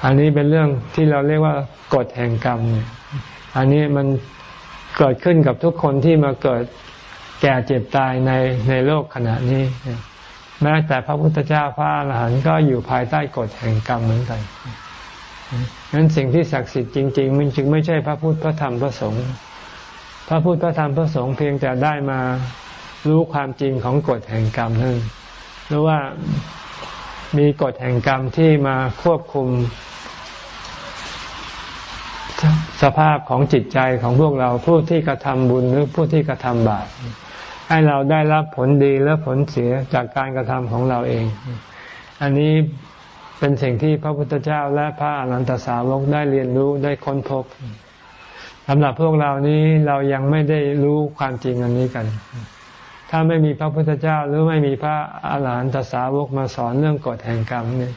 อันนี้เป็นเรื่องที่เราเรียกว่ากฎแห่งกรรม อันนี้มันเกิดขึ้นกับทุกคนที่มาเกิดแก่เจ็บตายในในโลกขณะนี้ แม้แต่พระพุทธเจ้าพระอรหันต์ก็อยู่ภายใต้กฎแห่งกรรมเหมือนกันนั้นสิ่งที่ศักดิ์สิทธิ์จริง ๆ มันจึงไม่ใช่พระพุทธพระธรรมพระสงฆ์พระพุทธพระธรรมพระสงฆ์เพียงแต่ได้มา รู้ความจริงของกฎแห่งกรรมนั่นหรือว่ามีกฎแห่งกรรมที่มาควบคุม สภาพของจิตใจของพวกเราผู้ที่กระทำบุญหรือผู้ที่กระทำบาปให้เราได้รับผลดีและผลเสียจากการกระทำของเราเอง อันนี้เป็นสิ่งที่พระพุทธเจ้าและพระอรหันตสาวกได้เรียนรู้ได้ค้นพบสำหรับพวกเรานี้เรายังไม่ได้รู้ความจริงอันนี้กัน ถ้าไม่มีพระพุทธเจ้าหรือไม่มีพระอาหารหันตสาวกมาสอนเรื่องกฎแห่งกรรมเนี่ย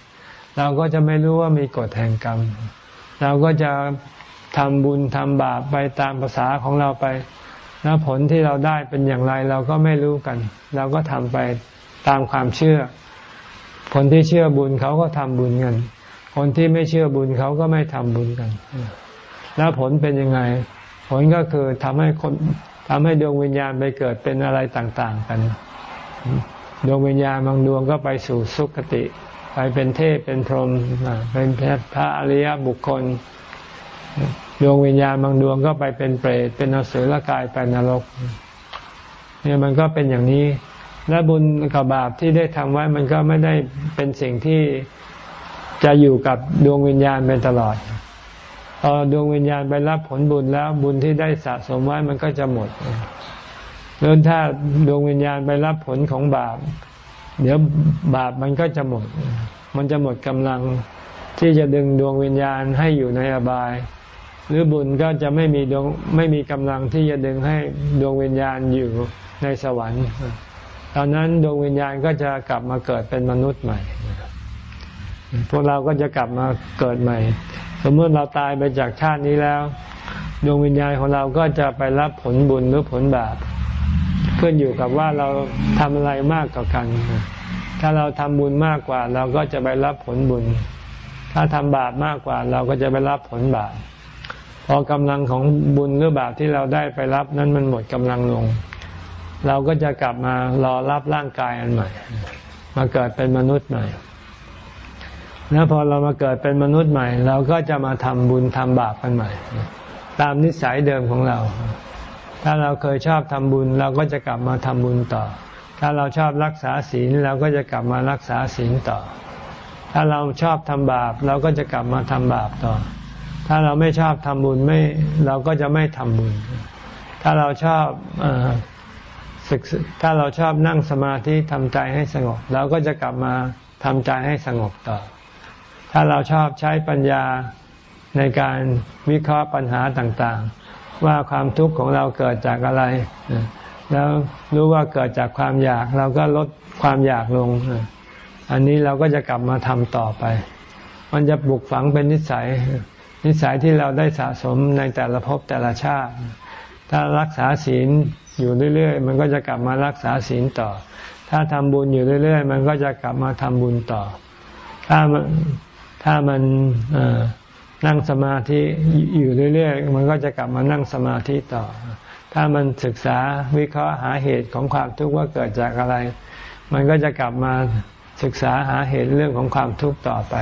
เราก็จะไม่รู้ว่ามีกฎแห่งกรรม เราก็จะทำบุญทำบาปไปตามภาษาของเราไป แล้วผลที่เราได้เป็นอย่างไรเราก็ไม่รู้กัน เราก็ทำไปตามความเชื่อ คนที่เชื่อบุญเขาก็ทำบุญกัน คนที่ไม่เชื่อบุญเขาก็ไม่ทำบุญกัน แล้วผลเป็นยังไง ผลก็คือทำให้คน ทำให้ดวงวิญญาณไปเกิดเป็นอะไรต่างๆกัน ดวงวิญญาณบางดวงก็ไปสู่สุคติ ไปเป็นเทพเป็นพรหมเป็นพระอริยบุคคล ดวงวิญญาณบางดวงก็ไปเป็นเปรตเป็นอสุรกายไปนรก เนี่ยมันก็เป็นอย่างนี้ และบุญกับบาปที่ได้ทำไว้มันก็ไม่ได้เป็นสิ่งที่จะอยู่กับดวงวิญญาณเป็นตลอด พอดวงวิญญาณไปรับผลบุญแล้วบุญที่ได้สะสมไว้มันก็จะหมดแล้วถ้าดวงวิญญาณไปรับผลของบาป เดี๋ยวบาปมันก็จะหมด มันจะหมดกำลังที่จะดึงดวงวิญญาณให้อยู่ในอบาย หรือบุญก็จะไม่มีดวงไม่มีกำลังที่จะดึงให้ดวงวิญญาณอยู่ในสวรรค์ตอนนั้นดวงวิญญาณก็จะกลับมาเกิดเป็นมนุษย์ใหม่ พวกเราก็จะกลับมาเกิดใหม่ สมมติเราตายไปจากชาตินี้แล้วดวงวิญญาณของเราก็จะไปรับผลบุญหรือผลบาปขึ้นอยู่กับว่าเราทำอะไรมากกว่ากัน ถ้าเราทำบุญมากกว่า เราก็จะไปรับผลบุญ ถ้าทำบาปมากกว่า เราก็จะไปรับผลบาป พอกำลังของบุญหรือบาปที่เราได้ไปรับนั้นมันหมดกำลังลง เราก็จะกลับมารอรับร่างกายอันใหม่ มาเกิดเป็นมนุษย์ใหม่ แล้วพอเรามาเกิดเป็นมนุษย์ใหม่ เราก็จะมาทำบุญทำบาปกันใหม่ ตามนิสัยเดิมของเรา ถ้าเราเคยชอบทำบุญ เราก็จะกลับมาทำบุญต่อ ถ้าเราชอบรักษาศีลเราก็จะกลับมารักษาศีลต่อ ถ้าเราชอบทำบาป เราก็จะกลับมาทำบาปต่อ ถ้าเราไม่ชอบทำบุญไม่เราก็จะไม่ทำบุญ ถ้าเราชอบศึกถ้าเราชอบนั่งสมาธิทำใจให้สงบ เราก็จะกลับมาทำใจให้สงบต่อ ถ้าเราชอบใช้ปัญญาในการวิเคราะห์ปัญหาต่างๆ ว่าความทุกข์ของเราเกิดจากอะไร แล้วรู้ว่าเกิดจากความอยากเราก็ลดความอยากลง อันนี้เราก็จะกลับมาทำต่อไป มันจะปลุกฝังเป็นนิสัย นิสัยที่เราได้สะสมในแต่ละภพแต่ละชาติ ถ้ารักษาศีลอยู่เรื่อย ๆ มันก็จะกลับมารักษาศีลต่อ ถ้าทำบุญอยู่เรื่อย ๆ มันก็จะกลับมาทำบุญต่อ ถ้า ถ้ามันนั่งสมาธิอยู่เรื่อยๆ มันก็จะกลับมานั่งสมาธิต่อ ถ้ามันศึกษาวิเคราะห์หาเหตุของความทุกข์ว่าเกิดจากอะไร มันก็จะกลับมาศึกษาหาเหตุเรื่องของความทุกข์ต่อไป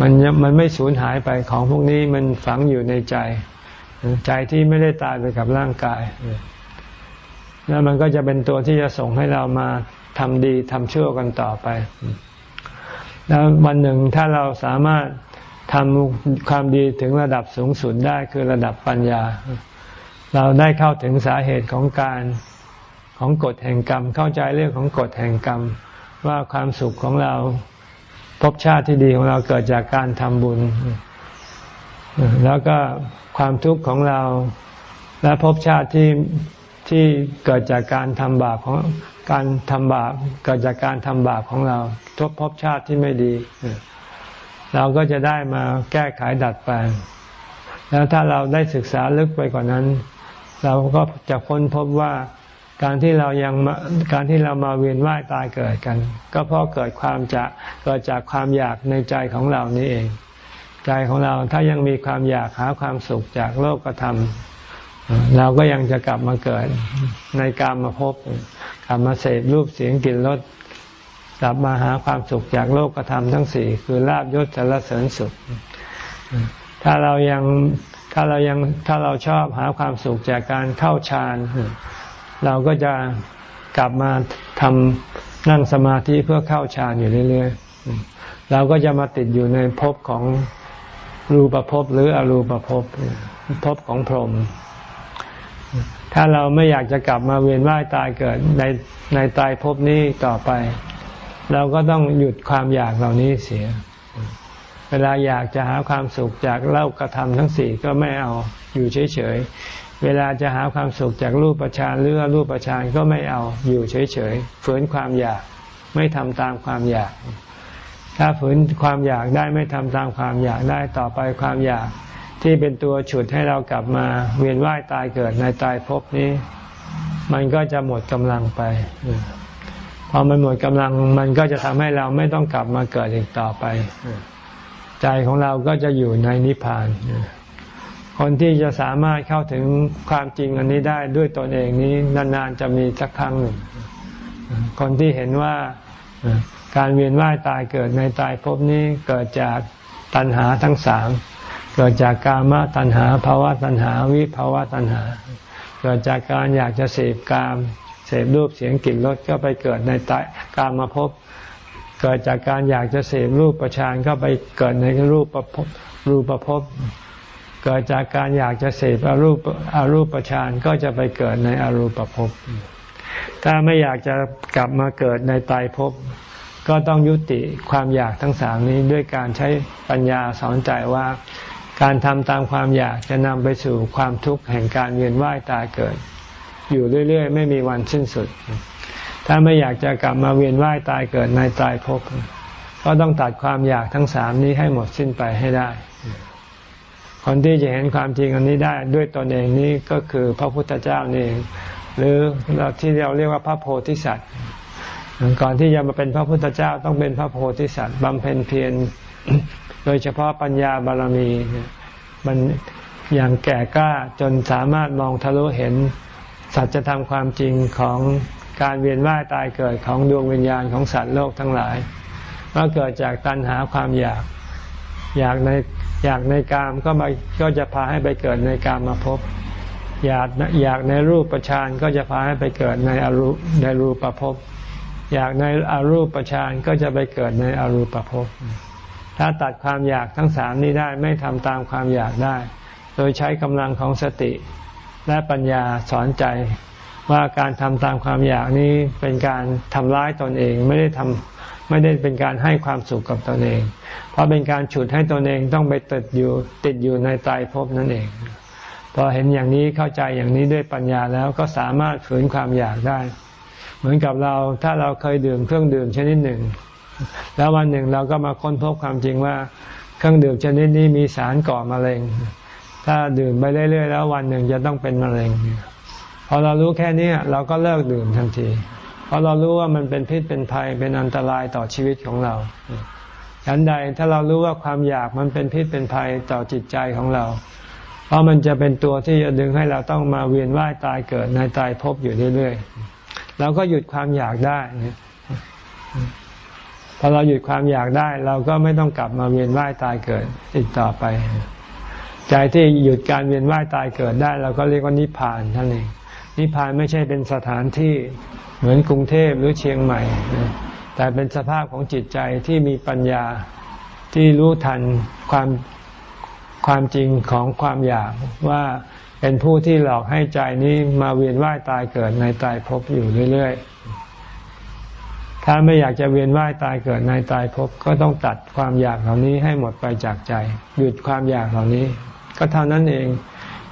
มันมันไม่สูญหายไปของพวกนี้มันฝังอยู่ในใจ ใจที่ไม่ได้ตายไปกับร่างกาย แล้วมันก็จะเป็นตัวที่จะส่งให้เรามาทำดีทำชั่วกันต่อไป แล้ววันหนึ่งถ้าเราสามารถทำความดีถึงระดับสูงสุดได้คือระดับปัญญา เราได้เข้าถึงสาเหตุของการของกฎแห่งกรรม เข้าใจเรื่องของกฎแห่งกรรม ว่าความสุขของเราภพชาติที่ดีของเราเกิดจากการทำบุญ แล้วก็ความทุกข์ของเราและภพชาติที่ที่เกิดจากการทำบาปของ การทำบาปเกิดจากการทำบาปของเราทบพบชาติที่ไม่ดี เราก็จะได้มาแก้ไขดัดแปลง แล้วถ้าเราได้ศึกษาลึกไปกว่านั้น เราก็จะค้นพบว่าการที่เรายังการที่เรามาเวียนว่ายตายเกิดกัน ก็เพราะเกิดความจะเกิดจากความอยากในใจของเรานี้เอง ใจของเราถ้ายังมีความอยากหาความสุขจากโลกธรรม เราก็ยังจะกลับมาเกิดในการมาพบกลับมาเสพรูปเสียงกลิ่นรสกลับมาหาความสุขจากโลกธรรมทั้งสี่คือลาบยศสารเสริญสุข ถ้าเรายังถ้าเรายังถ้าเราชอบหาความสุขจากการเข้าฌานเราก็จะกลับมาทำนั่งสมาธิเพื่อเข้าฌานอยู่เรื่อยๆ เราก็จะมาติดอยู่ในภพของรูปภพหรืออรูปภพภพของพรหม ถ้าเราไม่อยากจะกลับมาเวียนว่ายตายเกิดในในตายภพนี้ต่อไป เราก็ต้องหยุดความอยากเหล่านี้เสีย เวลาอยากจะหาความสุขจากเล่ากระทำทั้งสี่ก็ไม่เอาอยู่เฉยๆ เวลาจะหาความสุขจากรูปประชานหรือรูปประชานก็ไม่เอาอยู่เฉยๆฝืนความอยากไม่ทำตามความอยาก ถ้าฝืนความอยากได้ไม่ทำตามความอยากได้ต่อไปความอยาก ที่เป็นตัวฉุดให้เรากลับมาเวียนว่ายตายเกิดในตายภพนี้ มันก็จะหมดกำลังไปพอมันหมดกำลังมันก็จะทำให้เราไม่ต้องกลับมาเกิดอีกต่อไป ใจของเราก็จะอยู่ในนิพพาน คนที่จะสามารถเข้าถึงความจริงอันนี้ได้ด้วยตนเองนี้นานๆจะมีสักครั้งหนึ่ง คนที่เห็นว่าการเวียนว่ายตายเกิดในตายภพนี้เกิดจากตัณหาทั้งสาม เกิดจากกามตัณหาภาวะตัณหาวิภาวะตัณหา เกิดจากการอยากจะเสพกามเสพรูปเสียงกลิ่นรสก็ไปเกิดในตกามาภพเกิดจากการอยากจะเสพรูปประชานก็ไปเกิดในรูปประพรูปประพบเกิดจากการอยากจะเสพอรูปอรูปประชานก็จะไปเกิดในอรูปภพ ถ้าไม่อยากจะกลับมาเกิดในตายภพ ก็ต้องยุติความอยากทั้งสามนี้ด้วยการใช้ปัญญาสอนใจว่า การทำตามความอยากจะนำไปสู่ความทุกข์แห่งการเวียนว่ายตายเกิด อยู่เรื่อย ๆ ไม่มีวันสิ้นสุด ถ้าไม่อยากจะกลับมาเวียนว่ายตายเกิดในตายภพก็ต้องตัดความอยากทั้งสามนี้ให้หมดสิ้นไปให้ได้ คนที่จะเห็นความจริงอันนี้ได้ด้วยตนเองนี้ก็คือพระพุทธเจ้านี่เองหรือเราที่เราเรียกว่าพระโพธิสัตว์ ก่อนที่จะมาเป็นพระพุทธเจ้าต้องเป็นพระโพธิสัตว์บำเพ็ญเพียร โดยเฉพาะปัญญาบารมีมันอย่างแก่กล้าจนสามารถมองทะลุเห็นสัจธรรมความจริงของการเวียนว่ายตายเกิดของดวงวิญญาณของสัตว์โลกทั้งหลายว่าเกิดจากตัณหาความอยาก อยากในอยากในกามก็มาก็จะพาให้ไปเกิดในกามมาพบ อยากอยากในรูปประชานก็จะพาให้ไปเกิดในอรูในรูปประพบ อยากในอรูปประชานก็จะไปเกิดในอรูปประพบ ถ้าตัดความอยากทั้งสามนี้ได้ไม่ทำตามความอยากได้ โดยใช้กำลังของสติ และปัญญาสอนใจว่าการทำตามความอยากนี้เป็นการทำร้ายตนเองไม่ได้ทำไม่ได้เป็นการให้ความสุขกับตนเอง เพราะเป็นการฉุดให้ตนเองต้องไปติดอยู่ติดอยู่ในตายภพนั่นเองพอเห็นอย่างนี้เข้าใจอย่างนี้ด้วยปัญญาแล้วก็สามารถฝืนความอยากได้ เหมือนกับเราถ้าเราเคยดื่มเครื่องดื่มชนิดหนึ่ง แล้ววันหนึ่งเราก็มาค้นพบความจริงว่า เครื่องดื่มชนิดนี้มีสารก่อมะเร็ง ถ้าดื่มไปเรื่อยๆแล้ววันหนึ่งจะต้องเป็นมะเร็งพอเรารู้แค่นี้เราก็เลิกดื่มทันที เพราะเรารู้ว่ามันเป็นพิษเป็นภัยเป็นอันตรายต่อชีวิตของเราฉันใดถ้าเรารู้ว่าความอยากมันเป็นพิษเป็นภัยต่อจิตใจของเรา เพราะมันจะเป็นตัวที่จะดึงให้เราต้องมาเวียนว่ายตายเกิดในตายพบอยู่เรื่อยๆเราก็หยุดความอยากได้ พอเราหยุดความอยากได้ เราก็ไม่ต้องกลับมาเวียนว่ายตายเกิดอีกต่อไป ใจที่หยุดการเวียนว่ายตายเกิดได้ เราก็เรียกว่านิพพานท่านเองนิพพานไม่ใช่เป็นสถานที่เหมือนกรุงเทพหรือเชียงใหม่ แต่เป็นสภาพของจิตใจที่มีปัญญาที่รู้ทันความความจริงของความอยากว่าเป็นผู้ที่หลอกให้ใจนี้มาเวียนว่ายตายเกิดในตายภพอยู่เรื่อย ๆ ถ้าไม่อยากจะเวียนว่ายตายเกิดในตายภพก็ต้องตัดความอยากเหล่านี้ให้หมดไปจากใจ หยุดความอยากเหล่านี้ ก็เท่านั้นเอง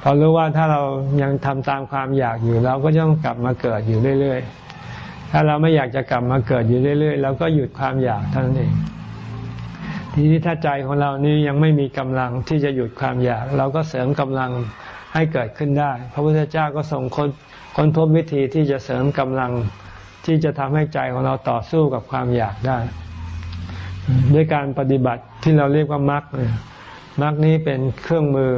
พอรู้ว่าถ้าเรายังทำตามความอยากอยู่เราก็ต้องกลับมาเกิดอยู่เรื่อยๆ ถ้าเราไม่อยากจะกลับมาเกิดอยู่เรื่อยๆเราก็หยุดความอยากเท่านั้นเอง ทีนี้ถ้าใจของเรานี้ยังไม่มีกำลังที่จะหยุดความอยาก เราก็เสริมกำลังให้เกิดขึ้นได้ พระพุทธเจ้าก็ทรงค้นค้นพบวิธีที่จะเสริมกำลัง ที่จะทำให้ใจของเราต่อสู้กับความอยากได้ ด้วยการปฏิบัติที่เราเรียกว่ามรรคมรรคนี้เป็นเครื่องมือ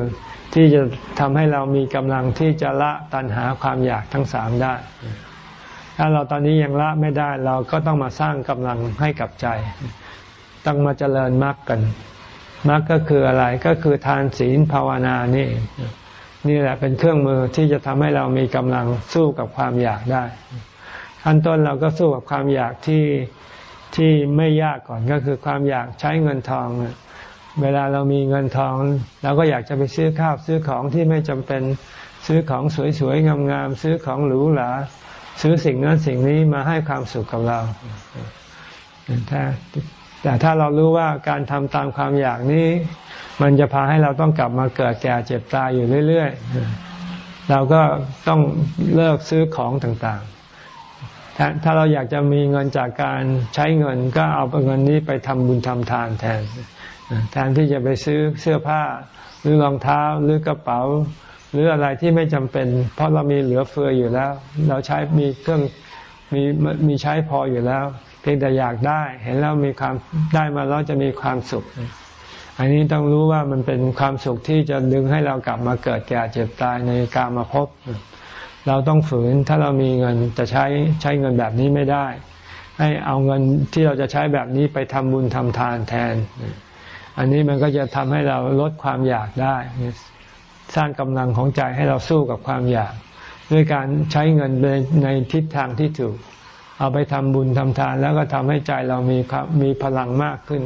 ที่จะทำให้เรามีกำลังที่จะละตัณหาความอยากทั้งสามได้ ถ้าเราตอนนี้ยังละไม่ได้เราก็ต้องมาสร้างกำลังให้กับใจ ต้องมาเจริญมรรคกันมรรคก็คืออะไรก็คือทานศีลภาวนานี่ นี่แหละเป็นเครื่องมือที่จะทำให้เรามีกำลังสู้กับความอยากได้ ขั้นต้นเราก็สู้กับความอยากที่ที่ไม่ยากก่อนก็คือความอยากใช้เงินทอง เวลาเรามีเงินทองเราก็อยากจะไปซื้อข้าวซื้อของที่ไม่จำเป็นซื้อของสวยๆงามๆซื้อของหรูหราซื้อสิ่งนั้นสิ่งนี้มาให้ความสุขกับเราถ้าแต่ถ้าเรารู้ว่าการทำตามความอยากนี้ มันจะพาให้เราต้องกลับมาเกิดแก่เจ็บตายอยู่เรื่อยๆเราก็ต้องเลิกซื้อของต่างๆ ถ้าเราอยากจะมีเงินจากการใช้เงินก็เอาเงินนี้ไปทำบุญทำทานแทน แทนที่จะไปซื้อเสื้อผ้าหรือรองเท้าหรือกระเป๋า หรืออะไรที่ไม่จำเป็น เพราะเรามีเหลือเฟืออยู่แล้ว เราใช้มีเครื่องมีมีใช้พออยู่แล้ว เพียงแต่อยากได้ เห็นแล้วมีความได้มาแล้วจะมีความสุข อันนี้ต้องรู้ว่ามันเป็นความสุขที่จะดึงให้เรากลับมาเกิดแก่เจ็บตายในกามาพบ เราต้องฝืนถ้าเรามีเงินจะใช้ใช้เงินแบบนี้ไม่ได้ ให้เอาเงินที่เราจะใช้แบบนี้ไปทำบุญทำทานแทน อันนี้มันก็จะทำให้เราลดความอยากได้ สร้างกำลังของใจให้เราสู้กับความอยาก ด้วยการใช้เงินในในทิศทางที่ถูก เอาไปทำบุญทำทาน แล้วก็ทำให้ใจเรามีมีพลังมากขึ้น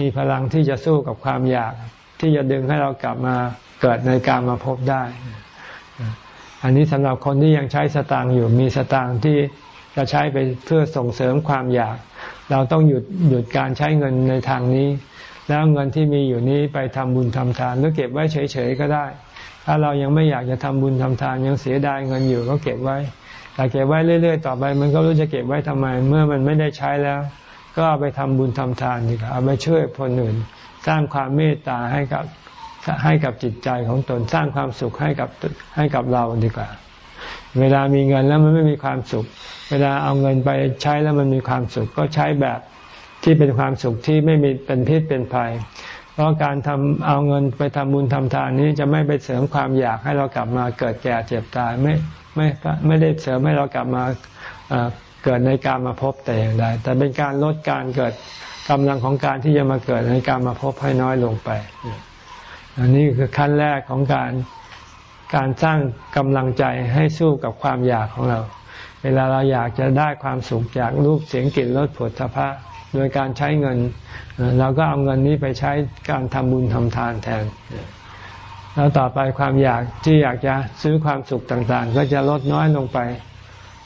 มีพลังที่จะสู้กับความอยาก ที่จะดึงให้เรากลับมาเกิดในการมาพบได้ อันนี้สำหรับคนที่ยังใช้สตางค์อยู่มีสตางค์ที่จะใช้ไปเพื่อส่งเสริมความอยาก เราต้องหยุดหยุดการใช้เงินในทางนี้ แล้วเงินที่มีอยู่นี้ไปทำบุญทำทานหรือเก็บไว้เฉยๆก็ได้ ถ้าเรายังไม่อยากจะทำบุญทำทานยังเสียดายเงินอยู่ก็เก็บไว้แต่เก็บไว้เรื่อย ๆ ต่อไป มันก็รู้จะเก็บไว้ทำไม เมื่อมันไม่ได้ใช้แล้ว ก็เอาไปทำบุญทำทานดีกว่าเอาไปช่วยคนอื่น สร้างความเมตตาให้กับ ให้กับจิตใจของตนสร้างความสุขให้กับให้กับเราดีกว่า เวลามีเงินแล้วมันไม่มีความสุข เวลาเอาเงินไปใช้แล้วมันมีความสุขก็ใช้แบบที่เป็นความสุขที่ไม่มีเป็นพิษเป็นภัย เพราะการทำเอาเงินไปทำบุญทำทานนี้จะไม่ไปเสริมความอยากให้เรากลับมาเกิดแก่เจ็บตายไม่ไม่ไม่ได้เสริมให้เรากลับมาเกิดในการมาพบแต่อย่างใดแต่เป็นการลดการเกิดกำลังของการที่จะมาเกิดในการมาพบให้น้อยลงไป อันนี้คือขั้นแรกของการการสร้างกำลังใจให้สู้กับความอยากของเรา เวลาเราอยากจะได้ความสุขจากรูปเสียงกลิ่นรสผลสะพะโดยการใช้เงิน เราก็เอาเงินนี้ไปใช้การทำบุญทำทานแทน แล้วต่อไปความอยากที่อยากจะซื้อความสุขต่างๆ ก็จะลดน้อยลงไป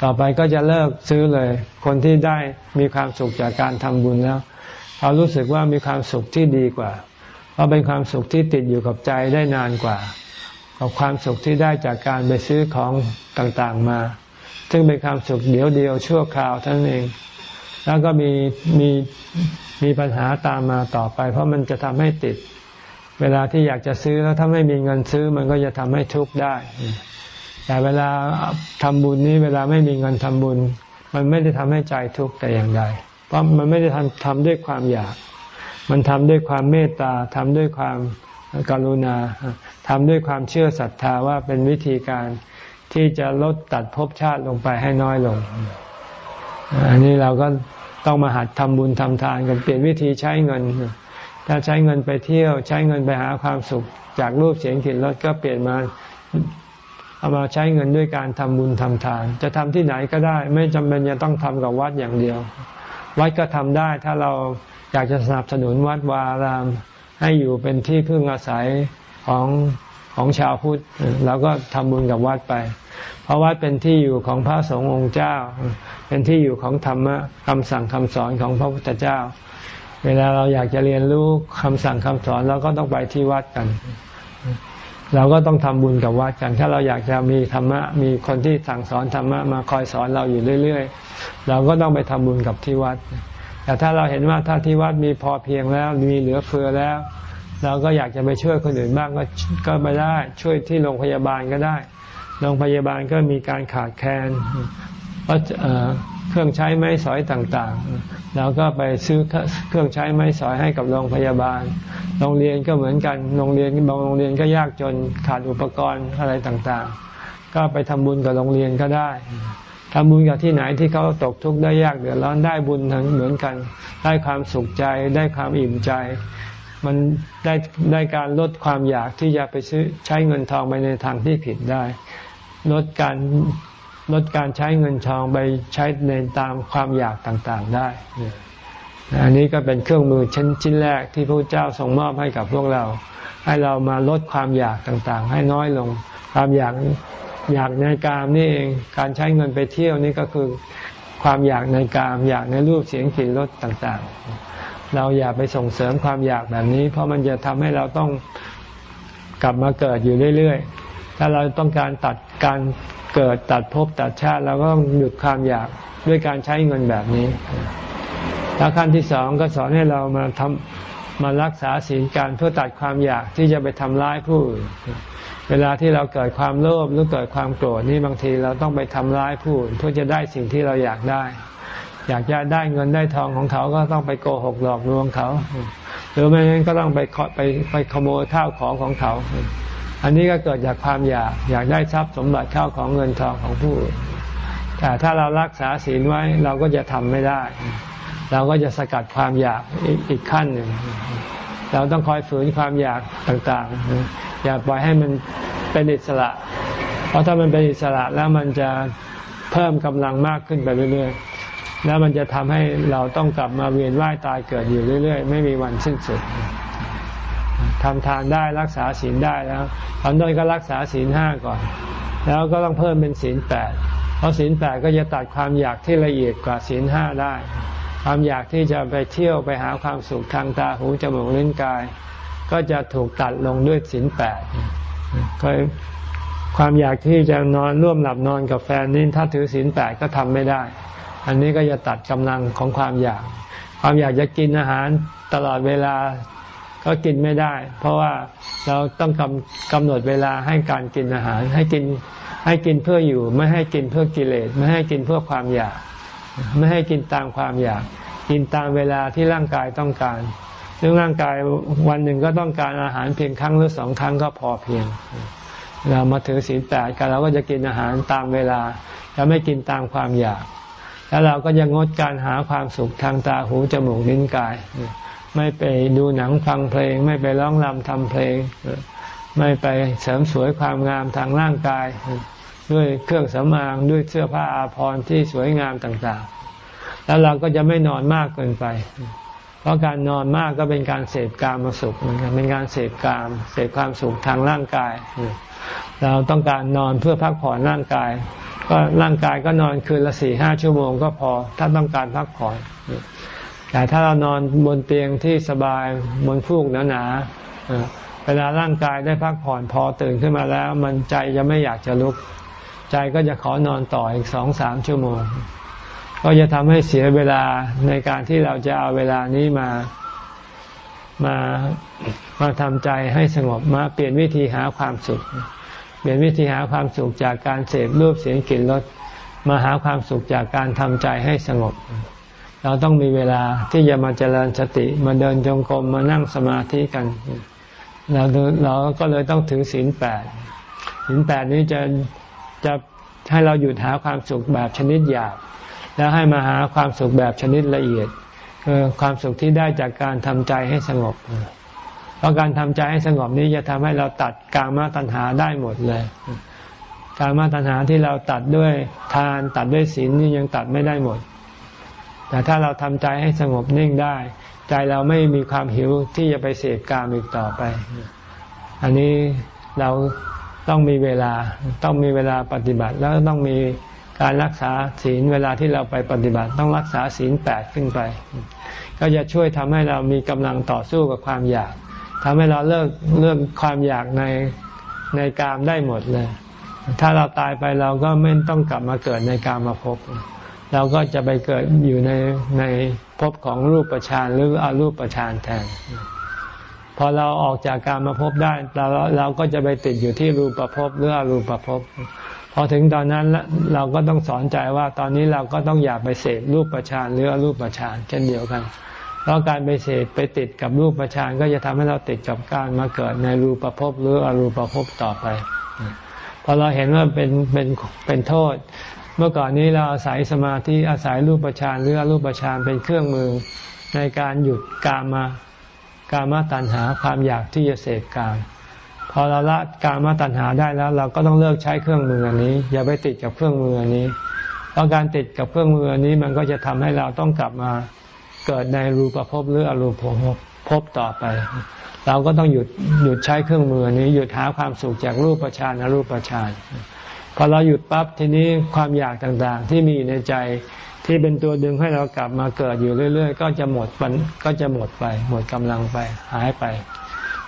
ต่อไปก็จะเลิกซื้อเลย คนที่ได้มีความสุขจากการทำบุญแล้วเขารู้สึกว่ามีความสุขที่ดีกว่า เพราะเป็นความสุขที่ติดอยู่กับใจได้นานกว่า กับความสุขที่ได้จากการไปซื้อของต่างๆมา ซึ่งเป็นความสุขเดียวเดียวชั่วคราวท่านเอง แล้วก็มีมีมีปัญหาตามมาต่อไป เพราะมันจะทำให้ติด เวลาที่อยากจะซื้อแล้วถ้าไม่มีเงินซื้อมันก็จะทำให้ทุกข์ได้ แต่เวลาทำบุญนี้เวลาไม่มีเงินทำบุญ มันไม่ได้ทำให้ใจทุกข์แต่อย่างใด เพราะมันไม่ได้ทำทำด้วยความอยาก มันทำด้วยความเมตตาทำด้วยความกรุณาทำด้วยความเชื่อศรัทธาว่าเป็นวิธีการที่จะลดตัดภพชาติลงไปให้น้อยลง อันนี้เราก็ต้องมาหัดทำบุญทำทานกันเปลี่ยนวิธีใช้เงิน ถ้าใช้เงินไปเที่ยว ใช้เงินไปหาความสุข จากรูปเสียงกลิ่นรสก็เปลี่ยนมาเอามาใช้เงินด้วยการทำบุญทำทาน จะทำที่ไหนก็ได้ ไม่จำเป็นจะต้องทำกับวัดอย่างเดียว วัดก็ทำได้ถ้าเรา อยากจะสนับสนุนวัดวาราม ให้อยู่เป็นที่พึ่งอาศัยของของชาวพุทธเราก็ทำบุญกับวัดไป เพราะวัดเป็นที่อยู่ของพระสงฆ์องค์เจ้า เป็นที่อยู่ของธรรมะคำสั่งคำสอนของพระพุทธเจ้า เวลาเราอยากจะเรียนรู้คำสั่งคำสอนเราก็ต้องไปที่วัดกัน เราก็ต้องทำบุญกับวัดกัน ถ้าเราอยากจะมีธรรมะมีคนที่สั่งสอนธรรมะมาคอยสอนเราอยู่เรื่อย ๆ เราก็ต้องไปทำบุญกับที่วัด แต่ถ้าเราเห็นว่าถ้าที่วัดมีพอเพียงแล้วมีเหลือเฟือแล้ว เราก็อยากจะไปช่วยคนอื่นบ้างก็ก็ไปได้ ช่วยที่โรงพยาบาลก็ได้ โรงพยาบาลก็มีการขาดแคลนเพราะเครื่องใช้ไม้สอยต่างๆ เราก็ไปซื้อเครื่องใช้ไม้สอยให้กับโรงพยาบาล โรงเรียนก็เหมือนกัน โรงเรียนบางโรงเรียนก็ยากจนขาดอุปกรณ์อะไรต่างๆ ก็ไปทำบุญกับโรงเรียนก็ได้ ทำบุญกับที่ไหนที่เขาตกทุกข์ได้ยากเดือดร้อนได้บุญทั้งเหมือนกัน ได้ความสุขใจได้ความอิ่มใจ มันได้ได้การลดความอยากที่จะไปซื้อใช้เงินทองไปในทางที่ผิดได้ ลดการลดการใช้เงินทองไปใช้ในตามความอยากต่างๆได้ อันนี้ก็เป็นเครื่องมือชิ้นชิ้นแรกที่พระเจ้าทรงมอบให้กับพวกเรา ให้เรามาลดความอยากต่างๆ ให้น้อยลง ความอยาก อยากในกามนี่เองการใช้เงินไปเที่ยวนี่ก็คือความอยากในกาม อยากในรูปเสียงกลิ่นรสต่างๆ เราอย่าไปส่งเสริมความอยากแบบนี้ เพราะมันจะทำให้เราต้องกลับมาเกิดอยู่เรื่อยๆ ถ้าเราต้องการตัดการเกิดตัดภพตัดชาติเราก็ต้องหยุดความอยากด้วยการใช้เงินแบบนี้ แล้วขั้นที่สองก็สอนให้เรามาทำ มารักษาศีลการเพื่อตัดความอยากที่จะไปทำร้ายผู้อื่น เวลาที่เราเกิดความโลภหรือเกิดความโกรธนี่บางทีเราต้องไปทำร้ายผู้อื่นเพื่อจะได้สิ่งที่เราอยากได้ อยากจะได้เงินได้ทองของเขาก็ต้องไปโกหกหลอกลวงเขา หรือไม่งั้นก็ต้องไปไปไปขโมยข้าวของของเขา อันนี้ก็เกิดจากความอยากอยากได้ทรัพย์สมบัติข้าวของเงินทองของผู้อื่นแต่ถ้าเรารักษาศีลไว้เราก็จะทำไม่ได้ เราก็จะสกัดความอยากอีกขั้นหนึ่ง เราต้องคอยฝืนความอยากต่างๆ อย่าปล่อยให้มันเป็นอิสระ เพราะถ้ามันเป็นอิสระแล้วมันจะเพิ่มกำลังมากขึ้นไปเรื่อยๆ แล้วมันจะทำให้เราต้องกลับมาเวียนว่ายตายเกิดอยู่เรื่อยๆ ไม่มีวันสิ้นสุดทำทานได้รักษาศีลได้แล้วตอนต้นก็รักษาศีลห้าก่อน แล้วก็ต้องเพิ่มเป็นศีลแปดเพราะศีลแปดก็จะตัดความอยากที่ละเอียดกว่าศีลห้าได้ ความอยากที่จะไปเที่ยวไปหาความสุขทางตาหูจมูกลิ้นกาย ก็จะถูกตัดลงด้วยศีลแปดก็ความอยากที่จะนอนร่วมหลับนอนกับแฟนนี่ถ้าถือศีลแปดก็ทำไม่ได้ อันนี้ก็จะตัดกำลังของความอยาก ความอยากจะกินอาหารตลอดเวลาก็กินไม่ได้ เพราะว่าเราต้องกำกำหนดเวลาให้การกินอาหาร ให้กินให้กินเพื่ออยู่ ไม่ให้กินเพื่อกิเลสไม่ให้กินเพื่อความอยาก ไม่ให้กินตามความอยาก กินตามเวลาที่ร่างกายต้องการซึ่งร่างกายวันหนึ่งก็ต้องการอาหารเพียงครั้งหรือสองครั้งก็พอเพียง เรามาถือศีลแปดกันเราก็จะกินอาหารตามเวลาจะไม่กินตามความอยาก แล้วเราก็จะงดการหาความสุขทางตาหูจมูกลิ้นกาย ไม่ไปดูหนังฟังเพลง ไม่ไปร้องรำทำเพลง ไม่ไปเสริมสวยความงามทางร่างกาย ด้วยเครื่องสำอางด้วยเสื้อผ้าอาภรณ์ที่สวยงามต่างๆ แล้วเราก็จะไม่นอนมากเกินไป เพราะการนอนมากก็เป็นการเสพกามมาสุขเหมือนกันเป็นการเสพกามเสพความสุขทางร่างกาย เราต้องการนอนเพื่อพักผ่อนร่างกาย ก็ร่างกายก็นอนคืนละสี่ห้าชั่วโมงก็พอถ้าต้องการพักผ่อนแต่ถ้าเรานอนบนเตียงที่สบายบนฟูกหนาๆเวลาร่างกายได้พักผ่อนพอตื่นขึ้นมาแล้ว มันใจจะไม่อยากจะลุก ใจก็จะขอนอนต่ออีกสองสามชั่วโมง ก็จะทำให้เสียเวลาในการที่เราจะเอาเวลานี้มามามาทำใจให้สงบมาเปลี่ยนวิธีหาความสุข เปลี่ยนวิธีหาความสุขจากการเสพรูปเสียงกลิ่นรสมาหาความสุขจากการทำใจให้สงบ เราต้องมีเวลาที่จะมาเจริญสติมาเดินจงกรมมานั่งสมาธิกัน เราเราก็เลยต้องถือศีลแปดศีลแปดนี้จะ จะให้เราหยุดหาความสุขแบบชนิดหยาบ แล้วให้มาหาความสุขแบบชนิดละเอียดคือความสุขที่ได้จากการทำใจให้สงบ เพราะการทำใจให้สงบนี้จะทำให้เราตัดกามาตัณหาได้หมดเลยกามาตัณหาที่เราตัดด้วยทานตัดด้วยศีลนี่ยังตัดไม่ได้หมด แต่ถ้าเราทำใจให้สงบนิ่งได้ ใจเราไม่มีความหิวที่จะไปเสพกามอีกต่อไป อันนี้เรา ต้องมีเวลาต้องมีเวลาปฏิบัติแล้วต้องมีการรักษาศีลเวลาที่เราไปปฏิบัติ ต้องรักษาศีลแปดขึ้นไป ก็จะช่วยทำให้เรามีกำลังต่อสู้กับความอยากทำให้เราเลิกเรื่องความอยากในในกามได้หมดเลย ถ้าเราตายไปเราก็ไม่ต้องกลับมาเกิดในกามมาพบเราก็จะไปเกิดอยู่ในในภพของรูปประชานหรืออรูปประชานแทน พอเราออกจากการมาพบได้เราเราก็จะไปติดอยู่ที่รูปภพหรืออรูปภพพอถึงตอนนั้นเราก็ต้องสอนใจว่าตอนนี้เราก็ต้องอย่าไปเสพรูปประชานหรืออรูปประชานเช่นเดียวกันเพราะการไปเสพไปติดกับรูปประชานก็จะทำให้เราติดกับการมาเกิดในรูปภพหรืออรูปภพต่อไปพอเราเห็นว่าเป็นเป็นเป็นโทษ เมื่อก่อนนี้เราอาศัยสมาธิอาศัยรูปประชานหรืออรูปฌานเป็นเครื่องมือในการหยุดกามา การมาตัณหาความอยากที่จะเสพกามพอเราละการมาตัณหาได้แล้ว เราก็ต้องเลิกใช้เครื่องมืออันนี้ อย่าไปติดกับเครื่องมืออันนี้เพราะการติดกับเครื่องมืออันนี้มันก็จะทำให้เราต้องกลับมาเกิดในรูปภพหรืออรูปภพพบต่อไป เราก็ต้องหยุดหยุดใช้เครื่องมืออันนี้หยุดหาความสุขจากรูปฌานอรูปฌานพอเราหยุดปั๊บทีนี้ความอยากต่างๆ ที่มีในใจ ที่เป็นตัวดึงให้เรากลับมาเกิดอยู่เรื่อย ๆ ก็จะหมดันก็จะหมดไป หมดกำลังไป หายไป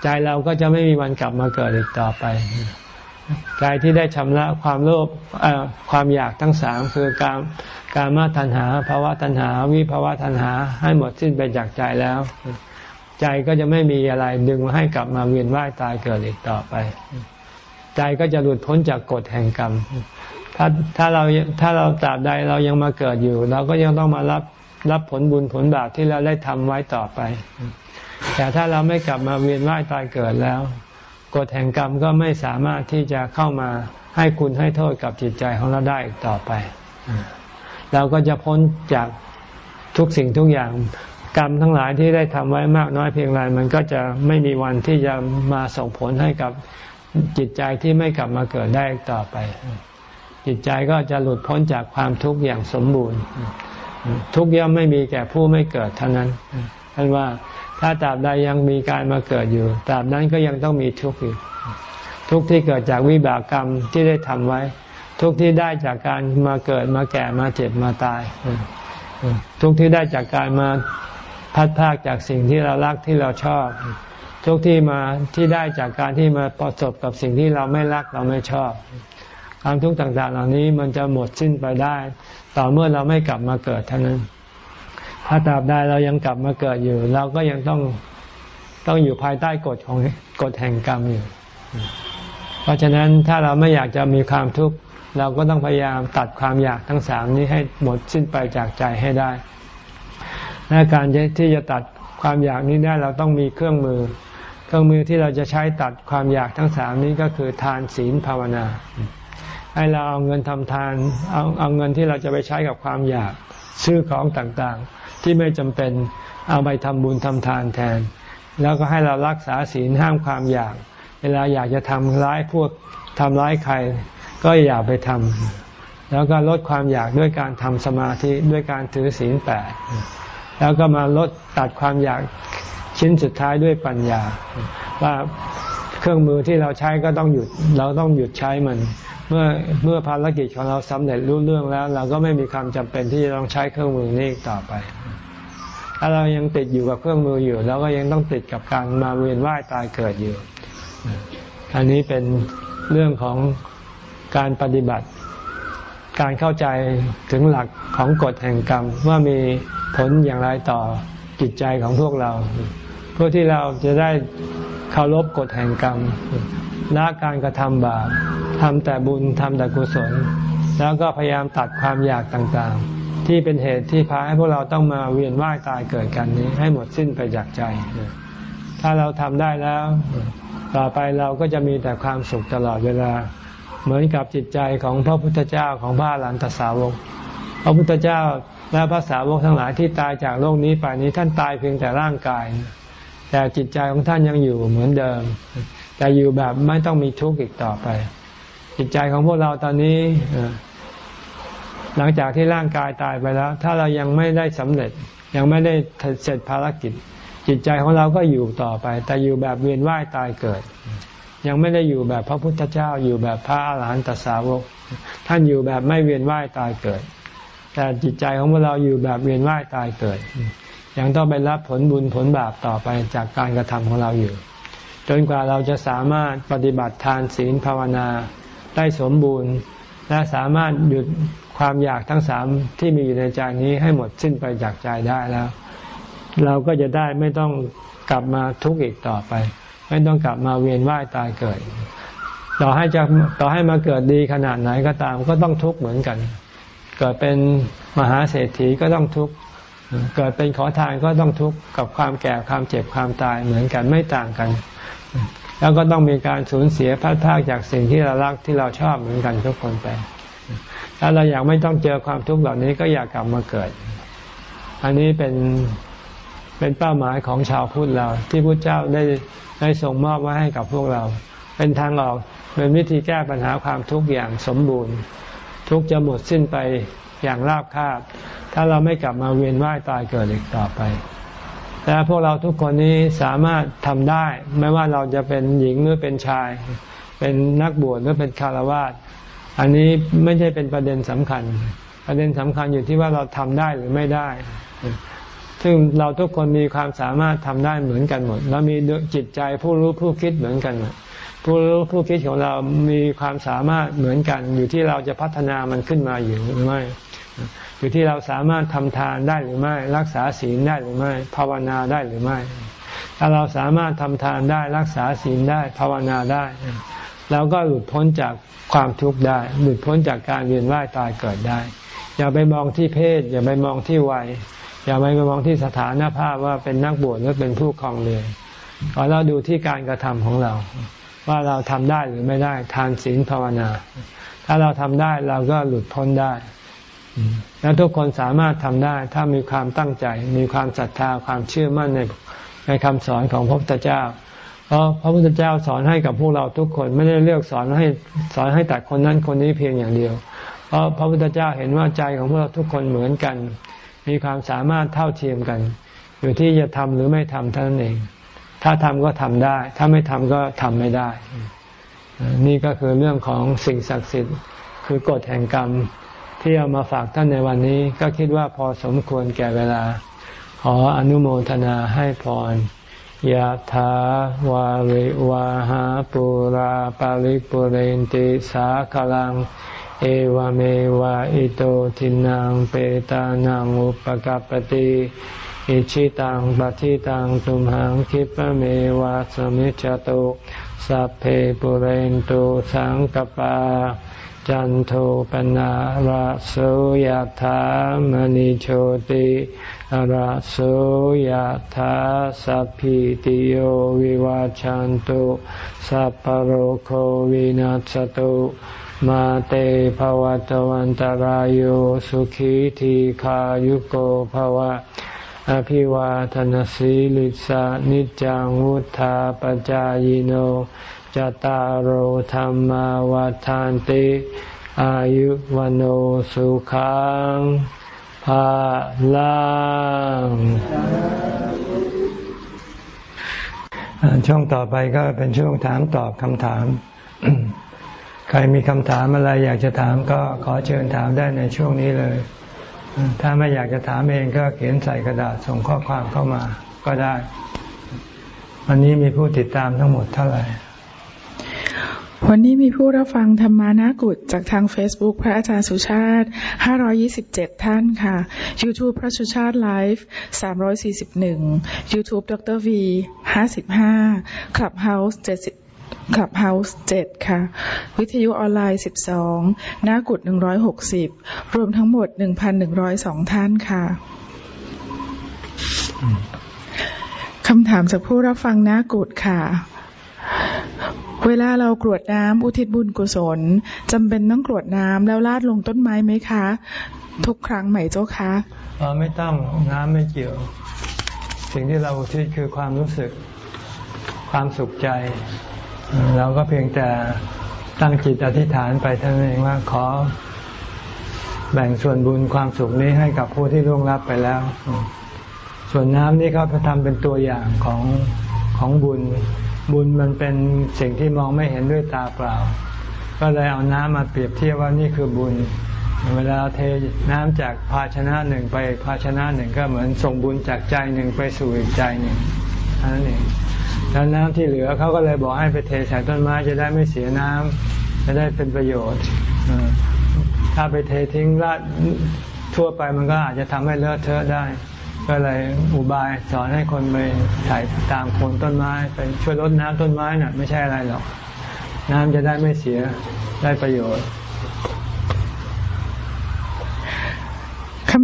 ใจเราก็จะไม่มีวันกลับมาเกิดอีกต่อไปใจที่ได้ชำระความโลภความอยากทั้งสามคือการการมาตัณหาภาวะตัณหา วิภาวะตัณหาให้หมดสิ้นไปจากใจแล้ว ใจก็จะไม่มีอะไรดึงให้กลับมาเวียนว่ายตายเกิดอีกต่อไป ใจก็จะหลุดพ้นจากกฎแห่งกรรม ถ้าถ้าเราถ้าเราตราบใดเรายังมาเกิดอยู่ เราก็ยังต้องมารับรับผลบุญผลบาปที่เราได้ทำไว้ต่อไป แต่ถ้าเราไม่กลับมาเวียนว่ายตายเกิดแล้วกฎแห่งกรรมก็ไม่สามารถที่จะเข้ามาให้คุณให้โทษกับจิตใจของเราได้อีกต่อไป เราก็จะพ้นจากทุกสิ่งทุกอย่างกรรมทั้งหลายที่ได้ทำไว้มากน้อยเพียงไรมันก็จะไม่มีวันที่จะมาส่งผลให้กับจิตใจที่ไม่กลับมาเกิดได้ต่อไป จิตใจก็จะหลุดพ้นจากความทุกข์อย่างสมบูรณ์ ทุกย่อมไม่มีแก่ผู้ไม่เกิดเท่านั้นท่านว่าถ้าตราบใดยังมีการมาเกิดอยู่ตราบนั้นก็ยังต้องมีทุกข์อยู่ทุกข์ที่เกิดจากวิบากกรรมที่ได้ทำไว้ ทุกข์ที่ได้จากการมาเกิดมาแก่มาเจ็บมาตาย ทุกข์ที่ได้จากการมาพัดพากจากสิ่งที่เรารักที่เราชอบ ทุกข์ที่มาที่ได้จากการที่มาประสบกับสิ่งที่เราไม่รักเราไม่ชอบ ความทุกข์ต่างๆ เหล่านี้มันจะหมดสิ้นไปได้ ต่อเมื่อเราไม่กลับมาเกิดเท่านั้น ถ้าตราบใดเรายังกลับมาเกิดอยู่ เราก็ยังต้องต้องอยู่ภายใต้กฎของกฎแห่งกรรมอยู่ เพราะฉะนั้นถ้าเราไม่อยากจะมีความทุกข์เราก็ต้องพยายามตัดความอยากทั้งสามนี้ให้หมดสิ้นไปจากใจให้ได้ และการที่จะตัดความอยากนี้ได้เราต้องมีเครื่องมือ เครื่องมือที่เราจะใช้ตัดความอยากทั้งสามนี้ก็คือทานศีลภาวนา ให้เราเอาเงินทำทานเอาเอาเงินที่เราจะไปใช้กับความอยากซื้อของต่างๆ ที่ไม่จำเป็นเอาไปทำบุญทำทานแทน แล้วก็ให้เรารักษาศีลห้ามความอยาก เวลาอยากจะทำร้ายพวกทำร้ายใคร ก็อย่าไปทำแล้วก็ลดความอยากด้วยการทำสมาธิด้วยการถือศีลแปดแล้วก็มาลดตัดความอยากชิ้นสุดท้ายด้วยปัญญา ว่าเครื่องมือที่เราใช้ก็ต้องหยุดเราต้องหยุดใช้มัน เมื่อเมื่อภารกิจของเราสำเร็จรู้เรื่องแล้ว เราก็ไม่มีความจำเป็นที่จะต้องใช้เครื่องมือนี้ต่อไป ถ้าเรายังติดอยู่กับเครื่องมืออยู่เราก็ยังต้องติดกับการมาเวียนว่ายตายเกิดอยู่ อันนี้เป็นเรื่องของการปฏิบัติ การเข้าใจถึงหลักของกฎแห่งกรรมว่ามีผลอย่างไรต่อจิตใจของพวกเรา พื่อที่เราจะได้เคารพกฎแห่งกรรมละการกระทำบาปทำแต่บุญทำแต่กุศล แล้วก็พยายามตัดความอยากต่างๆ ที่เป็นเหตุที่พาให้พวกเราต้องมาเวียนว่ายตายเกิดกันนี้ ให้หมดสิ้นไปจากใจ ถ้าเราทำได้แล้ว ต่อไปเราก็จะมีแต่ความสุขตลอดเวลา เหมือนกับจิตใจของพระพุทธเจ้าของพระหลานตสาวก พระพุทธเจ้าและพระสาวกทั้งหลายที่ตายจากโลกนี้ไปนี้ท่านตายเพียงแต่ร่างกาย แต่จิตใจของท่านยังอยู่เหมือนเดิม แต่อยู่แบบไม่ต้องมีทุกข์อีกต่อไป จิตใจของพวกเราตอนนี้หลังจากที่ร่างกายตายไปแล้ว ถ้าเรายังไม่ได้สำเร็จ ยังไม่ได้เสร็จภารกิจ จิตใจของเราก็อยู่ต่อไป แต่อยู่แบบเวียนว่ายตายเกิด ยังไม่ได้อยู่แบบพระพุทธเจ้า อยู่แบบพระอาหารหันตสาวก ท่านอยู่แบบไม่เวียนว่ายตายเกิด แต่จิตใจของพวกเราอยู่แบบเวียนว่ายตายเกิด ยังต้องไปรับผลบุญผลบาปต่อไปจากการกระทำของเราอยู่ จนกว่าเราจะสามารถปฏิบัติทานศีลภาวนาได้สมบูรณ์ และสามารถหยุดความอยากทั้งสามที่มีอยู่ในใจนี้ให้หมดสิ้นไปจากใจได้แล้ว เราก็จะได้ไม่ต้องกลับมาทุกข์อีกต่อไป ไม่ต้องกลับมาเวียนว่ายตายเกิด ต่อให้จะต่อให้มาเกิดดีขนาดไหนก็ตามก็ต้องทุกข์เหมือนกัน เกิดเป็นมหาเศรษฐีก็ต้องทุกข์ เกิดเป็นขอทานก็ต้องทุกข์กับความแก่ความเจ็บความตายเหมือนกันไม่ต่างกัน แล้วก็ต้องมีการสูญเสียพัดพากจากสิ่งที่เรารักที่เราชอบเหมือนกันทุกคนไป ถ้าเราอยากไม่ต้องเจอความทุกข์เหล่านี้ก็อยากกลับมาเกิด อันนี้เป็นเป็นเป้าหมายของชาวพุทธเรา ที่พระเจ้าได้ได้ส่งมอบไว้ให้กับพวกเรา เป็นทางออกเป็นวิธีแก้ปัญหาความทุกข์อย่างสมบูรณ์ ทุกจะหมดสิ้นไป อย่างราบคาบ ถ้าเราไม่กลับมาเวียนว่ายตายเกิดอีกต่อไปแต่พวกเราทุกคนนี้สามารถทำได้ ไม่ว่าเราจะเป็นหญิงหรือเป็นชาย เป็นนักบวชหรือเป็นคารวาสอันนี้ไม่ใช่เป็นประเด็นสำคัญปประเด็นสำคัญอยู่ที่ว่าเราทำได้หรือไม่ได้ ซึ่งเราทุกคนมีความสามารถทำได้เหมือนกันหมดเรามีจิตใจผู้รู้ผู้คิดเหมือนกัน ผู้รู้ผู้คิดของเรามีความสามารถเหมือนกัน อยู่ที่เราจะพัฒนามันขึ้นมาอยู่หรือไม่ อยู่ที่เราสามารถทำทานได้หรือไม่ รักษาศีลได้หรือไม่ ภาวนาได้หรือไม่ ถ้าเราสามารถทำทานได้รักษาศีลได้ภาวนาได้เราก็หลุดพ้นจากความทุกข์ได้ หลุดพ้นจากการเวียนว่ายตายเกิดได้ อย่าไปมองที่เพศ อย่าไปมองที่วัย อย่าไปมองที่สถานภาพว่าเป็นนักบวชหรือเป็นผู้ครองเรือนขอเราดูที่การกระทำของเรา ว่าเราทำได้หรือไม่ได้ ทานศีลภาวนา ถ้าเราทำได้เราก็หลุดพ้นได้ แล้วทุกคนสามารถทำได้ ถ้ามีความตั้งใจ มีความศรัทธาความเชื่อมั่นในในคำสอนของพระพุทธเจ้า เพราะพระพุทธเจ้าสอนให้กับพวกเราทุกคนไม่ได้เลือกสอนให้สอนให้แต่คนนั้นคนนี้เพียงอย่างเดียว เพราะพระพุทธเจ้าเห็นว่าใจของพวกเราทุกคนเหมือนกัน มีความสามารถเท่าเทียมกัน อยู่ที่จะทำหรือไม่ทำเท่านั้นเอง ถ้าทำก็ทำได้ ถ้าไม่ทำก็ทำไม่ได้ นี่ก็คือเรื่องของสิ่งศักดิ์สิทธิ์ คือกฎแห่งกรรมที่เอามาฝากท่านในวันนี้ ก็คิดว่าพอสมควรแก่เวลา ขออนุโมทนาให้พรยะถาวาริวะหาปูราปะริปูเรนติสาคะรัง เอวะเมวะอิโตทินนังเปตานังอุปะกัปปะติ อิจฉิตังปัตถิตังตุมหัง ขิปปะเมวะ สะมิชฌะตุสัพเพปูเรนตุสังกัปปา จันโทปัณณะระโสยธามณิโชติระโสยธาสัพพิติโยวิวาจันตุสัพพโรโควินัสตุมาเตภวตวันตารโยสุขีทีขายุโกภวะ อภิวาทนสีลิสานิจังวุธาปจายโนจตารโหธรรมวาทานติอายุวันสุขังภาลังช่วงต่อไปก็เป็นช่วงถามตอบคำถาม ใครมีคำถามอะไรอยากจะถามก็ขอเชิญถามได้ในช่วงนี้เลย ถ้าไม่อยากจะถามเองก็เขียนใส่กระดาษส่งข้อความเข้ามาก็ได้ วันนี้มีผู้ติดตามทั้งหมดเท่าไหร่ วันนี้มีผู้รับฟังธรรมานากุฏจากทาง Facebook พระอาจารย์สุชาติ 527 ท่านค่ะ YouTube พระสุชาติไลฟ์341 YouTube ดร V 55 Clubhouse 70 Clubhouse 7ค่ะ วิทยุออนไลน์12นากุฏ160รวมทั้งหมด1,102ท่านค่ะคำถามจากผู้รับฟังนากุฏค่ะเวลาเรากรวดน้ำอุทิศบุญกุศลจำเป็นต้องกรวดน้ำแล้วลาดลงต้นไม้ไหมคะ ทุกครั้งไหมเจ้าคะออไม่ต้องน้ำไม่เกี่ยว สิ่งที่เราอุทิศคือความรู้สึกความสุขใจ เราก็เพียงแต่ตั้งจิตอธิษฐานไปเท่านั้นเองว่าขอแบ่งส่วนบุญความสุขนี้ให้กับผู้ที่ล่วงลับไปแล้ว ส่วนน้ำนี่เขาทำเป็นตัวอย่างของของบุญ บุญมันเป็นสิ่งที่มองไม่เห็นด้วยตาเปล่า ก็เลยเอาน้ำมาเปรียบเทียบว่านี่คือบุญ เวลาเทน้ำจากภาชนะหนึ่งไปภาชนะหนึ่งก็เหมือนส่งบุญจากใจหนึ่งไปสู่อีกใจหนึ่งนั่นเอง แล้วน้ำที่เหลือเขาก็เลยบอกให้ไปเทใส่ต้นไม้จะได้ไม่เสียน้ำจะได้เป็นประโยชน์ถ้าไปเททิ้งละทั่วไปมันก็อาจจะทำให้เลอะเทอะได้ ก็เลยอุบายสอนให้คนไปถ่ายตามโคนต้นไม้ไปช่วยลดน้ำต้นไม้น่ะไม่ใช่อะไรหรอก น้ำจะได้ไม่เสียได้ประโยชน์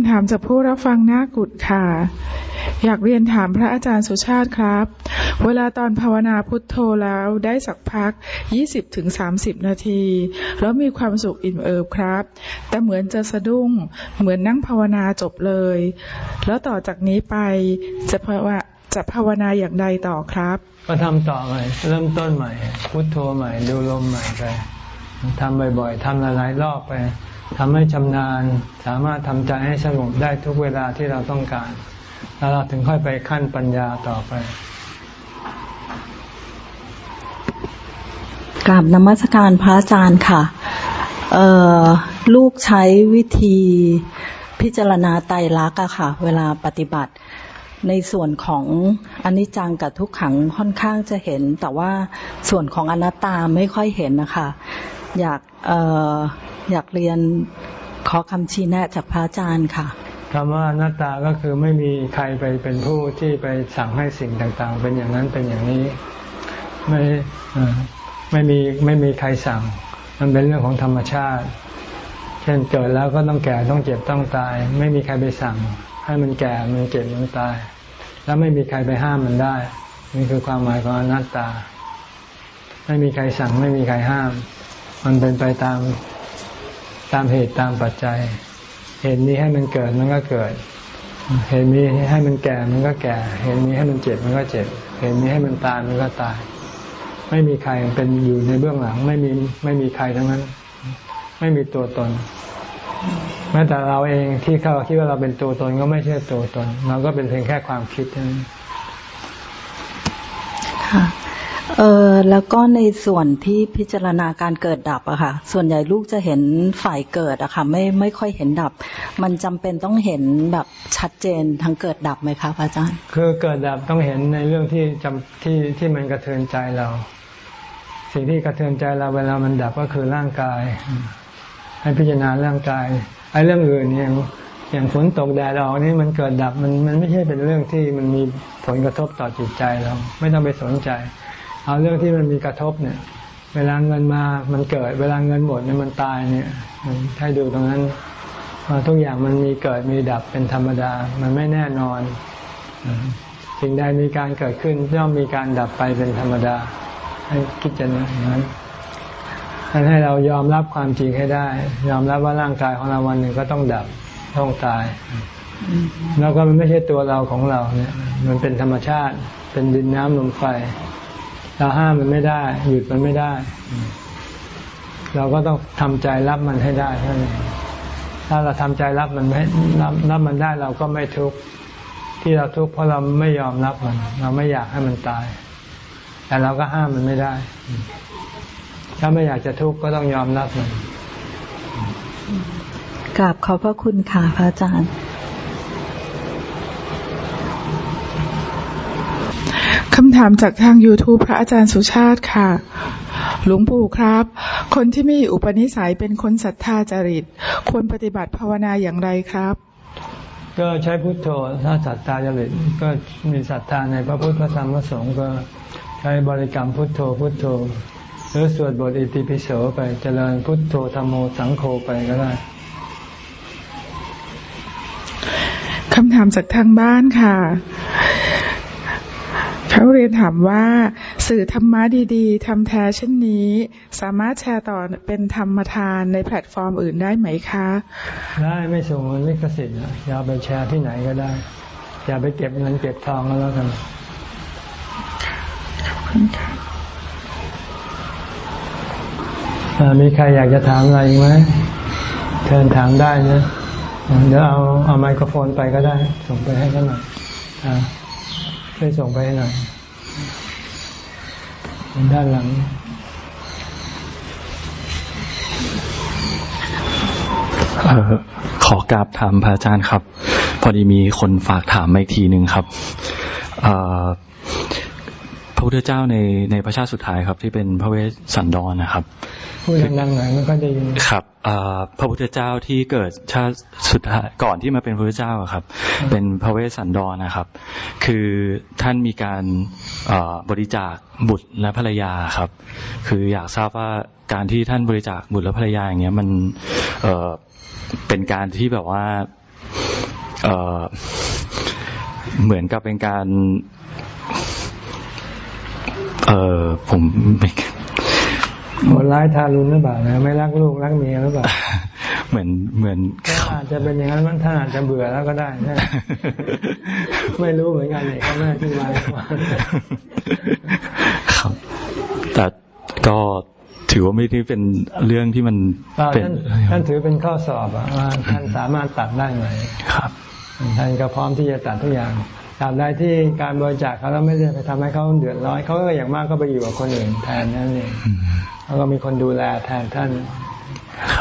ำถามจากผู้รับฟังหน้ากุดค่ะ อยากเรียนถามพระอาจารย์สุชาติครับ เวลาตอนภาวนาพุทโธแล้วได้สักพัก 20-30ถึงนาที แล้วมีความสุขอิ่มเอิบครับ แต่เหมือนจะสะดุ้ง เหมือนนั่งภาวนาจบเลย แล้วต่อจากนี้ไปจะภาวะจะภาวนาอย่างใดต่อครับ ก็ทำต่อใหม่ เริ่มต้นใหม่ พุทโธใหม่ ดูลมใหม่ไปทำบ่อยๆทำหลายๆรอบไป ทำให้ชำนาญสามารถทำใจให้สงบได้ทุกเวลาที่เราต้องการ แล้วเราถึงค่อยไปขั้นปัญญาต่อไปกราบนมัสการพระอาจารย์ค่ะเออลูกใช้วิธีพิจารณาไตรลักษณ์อะค่ะ เวลาปฏิบัติ ในส่วนของอนิจจังกับทุกขังค่อนข้างจะเห็น แต่ว่าส่วนของอนัตตาไม่ค่อยเห็นนะคะ อยากเอ่ออยากเรียนขอคำชี้แนะจากพระอาจารย์ค่ะคำว่าอนัตตาก็คือไม่มีใครไปเป็นผู้ที่ไปสั่งให้สิ่งต่างๆ เป็นอย่างนั้นเป็นอย่างนี้ ไม่ไม่มีไม่มีใครสั่ง มันเป็นเรื่องของธรรมชาติ เช่นเกิดแล้วก็ต้องแก่ต้องเจ็บต้องตาย ไม่มีใครไปสั่ง ให้มันแก่มันเจ็บมันตาย แล้วไม่มีใครไปห้ามมันได้นี่คือความหมายของอนัตตา ไม่มีใครสั่งไม่มีใครห้าม มันเป็นไปตามตามเหตุตามปัจจัย เหตุนี้ให้มันเกิดมันก็เกิด เหตุนี้ให้มันแก่มันก็แก่ เหตุนี้ให้มันเจ็บมันก็เจ็บ เหตุนี้ให้มันตายมันก็ตาย ไม่มีใครเป็นอยู่ในเบื้องหลัง ไม่มีไม่มีใครทั้งนั้น ไม่มีตัวตนแม้แต่เราเองที่เขาคิดว่าเราเป็นตัวตนก็ไม่ใช่ตัวตน เราก็เป็นเพียงแค่ความคิดเท่านั้นค่ะ เออแล้วก็ในส่วนที่พิจารณาการเกิดดับอะค่ะ ส่วนใหญ่ลูกจะเห็นฝ่ายเกิดอะค่ะ ไม่ไม่ค่อยเห็นดับ มันจำเป็นต้องเห็นแบบชัดเจนทั้งเกิดดับไหมคะพระอาจารย์ คือเกิดดับต้องเห็นในเรื่องที่จำที่ที่มันกระเทือนใจเรา สิ่งที่กระเทือนใจเราเวลามันดับก็คือร่างกาย ให้พิจารณาร่างกายไอ้เรื่องอื่นเนี่ยอย่างฝนตกแดดออกนี่มันเกิดดับมันมันไม่ใช่เป็นเรื่องที่มันมีผลกระทบต่อจิตใจเราไม่ต้องไปสนใจ เอาเรื่องที่มันมีกระทบเนี่ย เวลาเงินมามันเกิด เวลาเงินหมดเนี่ยมันตายเนี่ยให้ดูตรงนั้นว่าทุกอย่างมันมีเกิดมีดับเป็นธรรมดา มันไม่แน่นอน สิ่งใดมีการเกิดขึ้นย่อมมีการดับไปเป็นธรรมดา ให้คิดจะนั้นให้เรายอมรับความจริงให้ได้ ยอมรับว่าร่างกายของเราวันหนึ่งก็ต้องดับต้องตาย แล้วก็มันไม่ใช่ตัวเราของเราเนี่ย มันเป็นธรรมชาติ เป็นดินน้ำลมไฟ เราห้ามมันไม่ได้ หยุดมันไม่ได้ เราก็ต้องทำใจรับมันให้ได้ถ้าเราทำใจรับมันไม่รับรับมันได้เราก็ไม่ทุกข์ที่เราทุกข์เพราะเราไม่ยอมรับมัน เราไม่อยากให้มันตาย แต่เราก็ห้ามมันไม่ได้ ถ้าไม่อยากจะทุกข์ก็ต้องยอมรับมันกราบขอบพระคุณค่ะพระอาจารย์ คำถามจากทาง YouTube พระอาจารย์สุชาติค่ะ หลวงปู่ครับ คนที่มีอุปนิสัยเป็นคนศรัทธาจริต ควรปฏิบัติภาวนาอย่างไรครับ ก็ใช้พุทโธถ้าศรัทธาจริตก็มีศรัทธาในพระพุทธพระธรรมพระสงฆ์ก็ใช้บริกรรมพุทโธพุทโธหรือสวดบทอิติปิโสไปเจริญพุทโธธรรมโมสังโฆไปก็ได้คำถามจากทางบ้านค่ะ เขาเรียนถามว่า สื่อธรรมะดีๆทำแท้เช่นนี้ สามารถแชร์ต่อเป็นธรรมทานในแพลตฟอร์มอื่นได้ไหมคะ ได้ไม่ส่งลิขสิทธิ์อย่าไปแชร์ที่ไหนก็ได้ อย่าไปเก็บเงินเก็บทองก็แล้วกันมีใครอยากจะถามอะไรไหมเชิญถามได้นะเดี๋ยวเอาเอาไมโครโฟนไปก็ได้ ส่งไปให้กันหน่อย ช่วยส่งไปหน่อยด้านหลังขอกราบถามพระอาจารย์ครับ พอดีมีคนฝากถามมาอีกทีหนึ่งครับ พระพุทธเจ้าในในพระชาติสุดท้ายครับ ที่เป็นพระเวสสันดรนะครับพูดดังๆหน่อยมันก็ได้ยินครับพระพุทธเจ้าที่เกิดชาติสุดท้ายก่อนที่มาเป็นพระพุทธเจ้าครับ เป็นพระเวสสันดรนะครับ คือท่านมีการบริจาคบุตรและภรรยาครับ คืออยากทราบว่าการที่ท่านบริจาคบุตรและภรรยาอย่างเงี้ยมันเเป็นการที่แบบว่าเหมือนกับเป็นการเออผมไม่โหดร้ายทารุณหรือเปล่านะไม่รักลูกรักเมียหรือเปล่าเหมือนเหมือนอาจจะเป็นอย่างนั้นมันท่านอาจจะเบื่อแล้วก็ได้นะไม่รู้เหมือนกันเลยเขาไม่อธิบายครับ แต่ก็ถือว่าไม่ได้เป็นเรื่องที่มันเป็นท่านถือเป็นข้อสอบว่าท่านสามารถตัดได้ไหมครับท่านก็พร้อมที่จะตัดทุกอย่าง ตราบใดที่การบริจาคเขาแล้วไม่ได้ไปทำให้เขาเดือดร้อนเขาก็อย่างมากก็ไปอยู่กับคนอื่นแทนนั่นเองแล้วก็มีคนดูแลแทนท่าน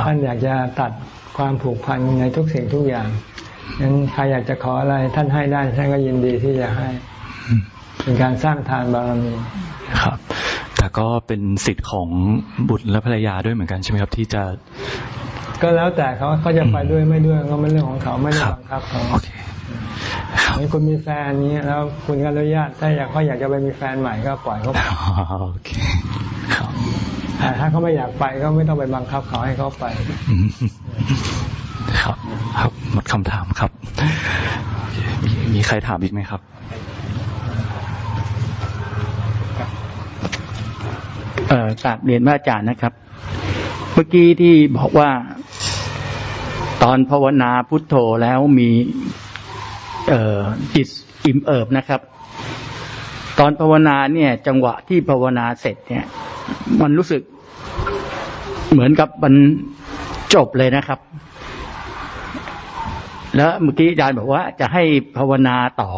ท่านอยากจะตัดความผูกพันในทุกสิ่งทุกอย่างนั้นใครอยากจะขออะไรท่านให้ได้ท่านก็ยินดีที่จะให้เป็นการสร้างทานบารมีครับ แต่ก็เป็นสิทธิ์ของบุตรและภรรยาด้วยเหมือนกันใช่ไหมครับที่จะ ก็แล้วแต่เขาเขาจะไปด้วยไม่ด้วยก็เป็นเรื่องของเขาไม่ได้บังคับเขาโอเคเห มือนคุณมีแฟนนี้แล้วคุณก็อนุญาตถ้าอยากเขาอยากจะไปมีแฟนใหม่ก็ปล่อยเขาไปโอเคครับแต่ถ้าเขาไม่อยากไปก็ไม่ต้องไปบังคับเขาให้เขาไป ครับ ครับหมดคำถามครับ มีใครถามอีกไหมครับเอ่อกราบเรียนพระอาจารย์นะครับ เมื่อกี้ที่บอกว่า ตอนภาวนาพุทโธแล้วมี เอ่อจิตอิ่มเอิบนะครับ ตอนภาวนาเนี่ย จังหวะที่ภาวนาเสร็จเนี่ย มันรู้สึกเหมือนกับมันจบเลยนะครับ แล้วเมื่อกี้อาจารย์บอกว่าจะให้ภาวนาต่อ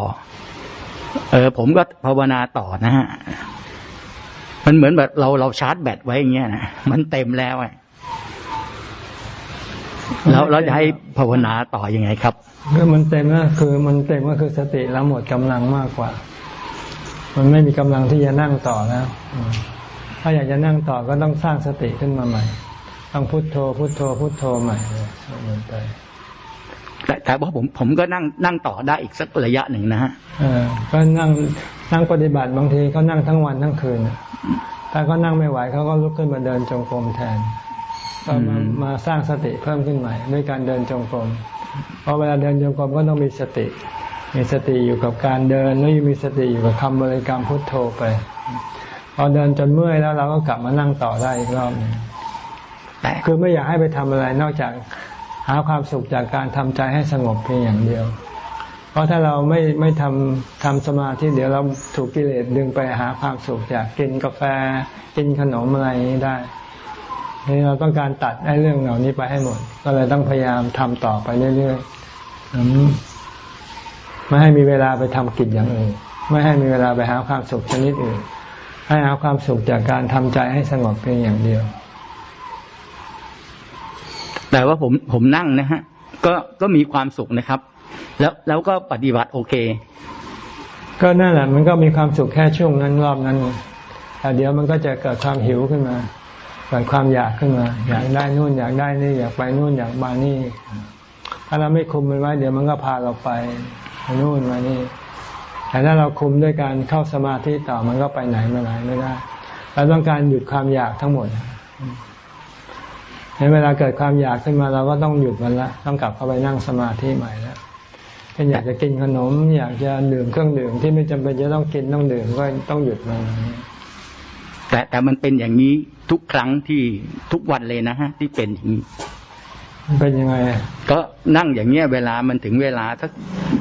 เออ ผมก็ภาวนาต่อนะฮะมันเหมือนแบบเราเราชาร์จแบตไว้อย่างเงี้ยนะมันเต็มแล้วอะ แล้วเราจะให้ภาวนาต่ออยังไงครับก็มันเต็มก็คือมันเต็มก็คือสติแล้วหมดกำลังมากกว่า มันไม่มีกำลังที่จะนั่งต่อแล้วถ้าอยากจะนั่งต่อก็ต้องสร้างสติขึ้นมาใหม่ ต้องพุโทโธ พุโทโธ พุโทโธใหม่เลยไปแต่แต่ว่าผมผมก็นั่งนั่งต่อได้อีกสักระยะหนึ่งนะฮะเออก็นั่งนั่งปฏิบัติบางทีเขานั่งทั้งวันทั้งคืนถ้าเขานั่งไม่ไหวเขาก็ลุกขึ้นมาเดินจงกรมแทน ก็มามาสร้างสติเพิ่มขึ้นใหม่ด้วยการเดินจงกรมเพราะเวลาเดินจงกรมก็ต้องมีสติ มีสติอยู่กับการเดินแล้วยังมีสติอยู่กับคำบริกรรมพุทโธไป พอเดินจนเมื่อยแล้วเราก็กลับมานั่งต่อได้อีกรอบนึงคือไม่อยากให้ไปทำอะไรนอกจากหาความสุขจากการทำใจให้สงบเพียงอย่างเดียว เพราะถ้าเราไม่ไม่ทำทำสมาธิเดี๋ยวเราถูกกิเลสดึงไปหาความสุขจากกินกาแฟ กินขนมอะไรนี้ได้ นี่เราต้องการตัดไอ้เรื่องเหล่านี้ไปให้หมด ก็เลยต้องพยายามทำต่อไปเรื่อยๆไม่ให้มีเวลาไปทำกิจอย่างอื่นไม่ให้มีเวลาไปหาความสุขชนิดอื่น ให้หาความสุขจากการทำใจให้สงบเพียงอย่างเดียว แต่ว่าผมผมนั่งนะฮะ ก็ก็มีความสุขนะครับ แล้วแล้วก็ปฏิบัติโอเค ก็นั่นแหละมันก็มีความสุขแค่ช่วงนั้นรอบนั้นแต่เดี๋ยวมันก็จะเกิดความหิวขึ้นมา เกิดความอยากขึ้นมา อยากได้นู่นอยากได้นี่ อยากไปนู่นอยากมานี่ ถ้าเราไม่คุมมันไว้เดี๋ยวมันก็พาเราไปนู่นมานี่ แต่ถ้าเราคุมด้วยการเข้าสมาธิต่อมันก็ไปไหนมาไหนไม่ได้เราต้องการหยุดความอยากทั้งหมดในเวลาเกิดความอยากขึ้นมาเราก็ต้องหยุดมันละต้องกลับเข้าไปนั่งสมาธิใหม่แล้วถ้าอยากจะกินขนม อยากจะดื่มเครื่องดื่มที่ไม่จำเป็นจะต้องกินต้องดื่มก็ต้องหยุดมัน แต่แต่มันเป็นอย่างนี้ทุกครั้งที่ทุกวันเลยนะฮะ ที่เป็นอย่างนี้เป็นยังไง ก็นั่งอย่างเงี้ยเวลามันถึงเวลาสัก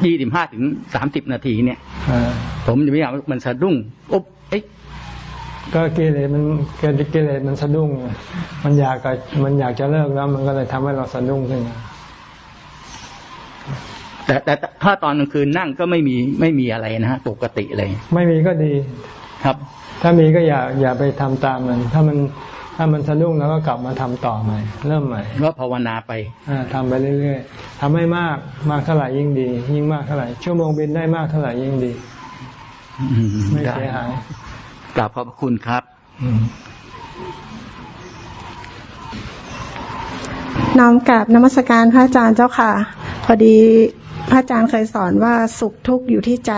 ยี่สิบห้าถึงสามสิบนาทีเนี่ยผมจะไม่อยากมันสะดุ้งอุ๊บเอ๊ะก็เกเรมันเกเรมันสะดุ้งมันอยากมันอยากจะเลิกแล้ว มันก็เลยทำให้เราสะดุ้งขึ้นมาแต่แต่ถ้าตอนกลางคืนนั่งก็ไม่มีไม่มีอะไรนะฮะปกติเลย ไม่มีก็ดีครับ ถ้ามีก็อย่าอย่าไปทำตามมัน ถ้ามันถ้ามันสะดุ้งแล้วก็กลับมาทำต่อใหม่ เริ่มใหม่ก็ภาวนาไปอทำไปเรื่อยๆทำให้มากมากเท่าไหร่ยิ่งดี ยิ่งมากเท่าไหร่ชั่วโมงบินได้มากเท่าไหร่ยิ่งดีไม่เสียหายกราบขอบคุณครับน้อมกับนมัสการพระอาจารย์เจ้าค่ะ พอดีพระอาจารย์เคยสอนว่าสุขทุกข์อยู่ที่ใจ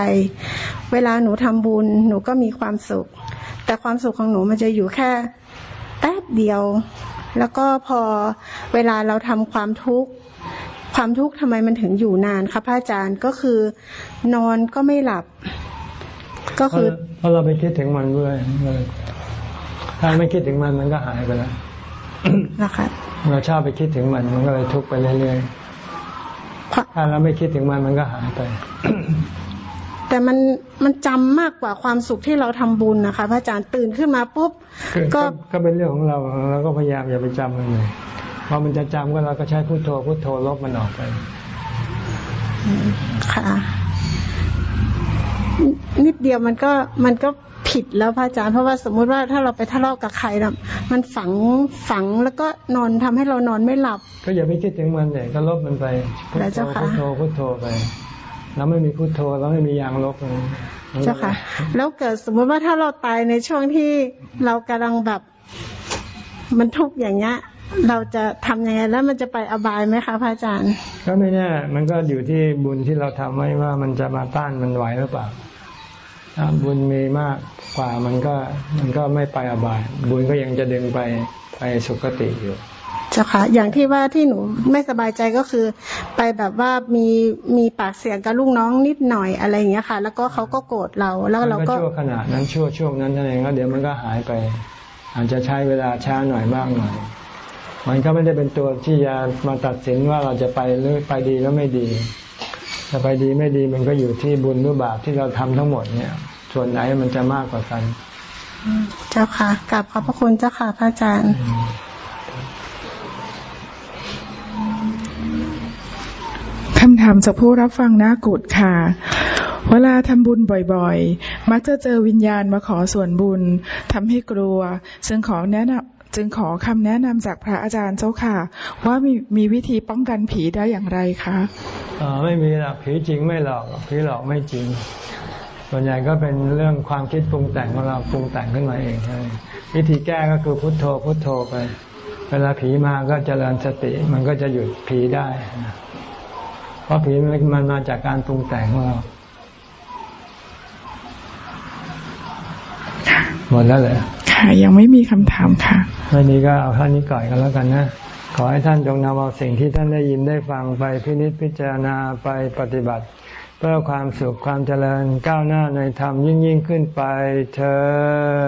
เวลาหนูทำบุญหนูก็มีความสุข แต่ความสุขของหนูมันจะอยู่แค่แป๊บเดียว แล้วก็พอเวลาเราทำความทุกข์ความทุกข์ทำไมมันถึงอยู่นานคะพระอาจารย์ก็คือนอนก็ไม่หลับ ก็คือเพราะเราไปคิดถึงมันด้วยถ้าไม่คิดถึงมันมันก็หายไปแล้วนะคะเราชอบไปคิดถึงมันมันก็เลยทุกข์ไปเรื่อยๆถ้าเราไม่คิดถึงมันมันก็หายไป แต่มันมันจำมากกว่าความสุขที่เราทำบุญนะคะ พระอาจารย์ตื่นขึ้นมาปุ๊บก็ก็เป็นเรื่องของเราเราก็พยายามอย่าไปจำมันเลยพอมันจะจำก็เราก็ใช้พุโทโธพุโทโธลบมันออกไปค่ะ นิดเดียวมันก็มันก็เพีผิดแล้วพระอาจารย์เพราะว่าสมมุติว่าถ้าเราไปทะเลาะกับใครนะมันฝังฝังแล้วก็นอนทำให้เรานอนไม่หลับ ก็อย่าไปคิดถึงมันเลยก็ลบมันไปพุทแล้วโธเจ้าค่ะพุทโธพุทโธไป เราไม่มีพุทโธเราไม่มียางลบเลยเจ้าค่ะ แล้วเกิดสมมติว่าถ้าเราตายในช่วงที่เรากำลังแบบมันทุกข์อย่างเงี้ยเราจะทำยังไงแล้วมันจะไปอบายไหมคะพระอาจารย์ ก็ไม่แน่ มันก็อยู่ที่บุญที่เราทำไว้ว่ามันจะมาต้านมันไหวหรือเปล่าถ้าบุญมีมากกว่ามันก็มันก็ไม่ไปอบาย บุญก็ยังจะดึงไปไปสุคติอยู่เจ้าค่ะ อย่างที่ว่าที่หนูไม่สบายใจก็คือ ไปแบบว่ามีมีปากเสียงกับลูกน้องนิดหน่อยอะไรอย่างเงี้ยค่ะ แล้วก็เขาก็โกรธเราแล้วมันเราก็ก็ชั่วขณะนั้นชั่วช่วงนั้นเท่านั้นเองแล้วเดี๋ยวมันก็หายไป อาจจะใช้เวลาช้าหน่อยบ้างหน่อย มันก็ไม่ได้เป็นตัวที่จะมาตัดสินว่าเราจะไปหรือไปดีแล้วไม่ดีจะไปดีไม่ดีมันก็อยู่ที่บุญหรือบาปที่เราทำทั้งหมดเนี่ย ส่วนไหนมันจะมากกว่ากัน เจ้าค่ะกราบขอบพระคุณเจ้าค่ะพระอาจารย์ คำถามจากผู้รับฟังหน้ากุดค่ะ เวลาทำบุญบ่อยๆ มักจะเจอวิญญาณมาขอส่วนบุญทำให้กลัวจึงขอแนะนำจึงขอคำแนะนำจากพระอาจารย์เจ้าค่ะ ว่ามีมีวิธีป้องกันผีได้อย่างไรคะไม่มีหรอกผีจริงไม่หลอกผีหลอกไม่จริง ส่วนใหญ่ก็เป็นเรื่องความคิดปรุงแต่งของเราปรุงแต่งขึ้นมาเองวิธีแก้ก็คือพุทโธพุทโธไป เวลาผีมาก็เจริญสติ มันก็จะหยุดผีได้ เพราะผีมันมาจากการปรุงแต่งของเรา หมดแล้วเหรอค่ะ ยังไม่มีคำถามค่ะวันนี้ก็เอาท่านนี้ก่อนกันแล้วกันนะ ขอให้ท่านจงนำเอาสิ่งที่ท่านได้ยินได้ฟังไปพินิจพิจารณาไปปฏิบัติ เพื่อความสุขความเจริญก้าวหน้าในธรรมยิ่งยิ่งขึ้นไปเธอ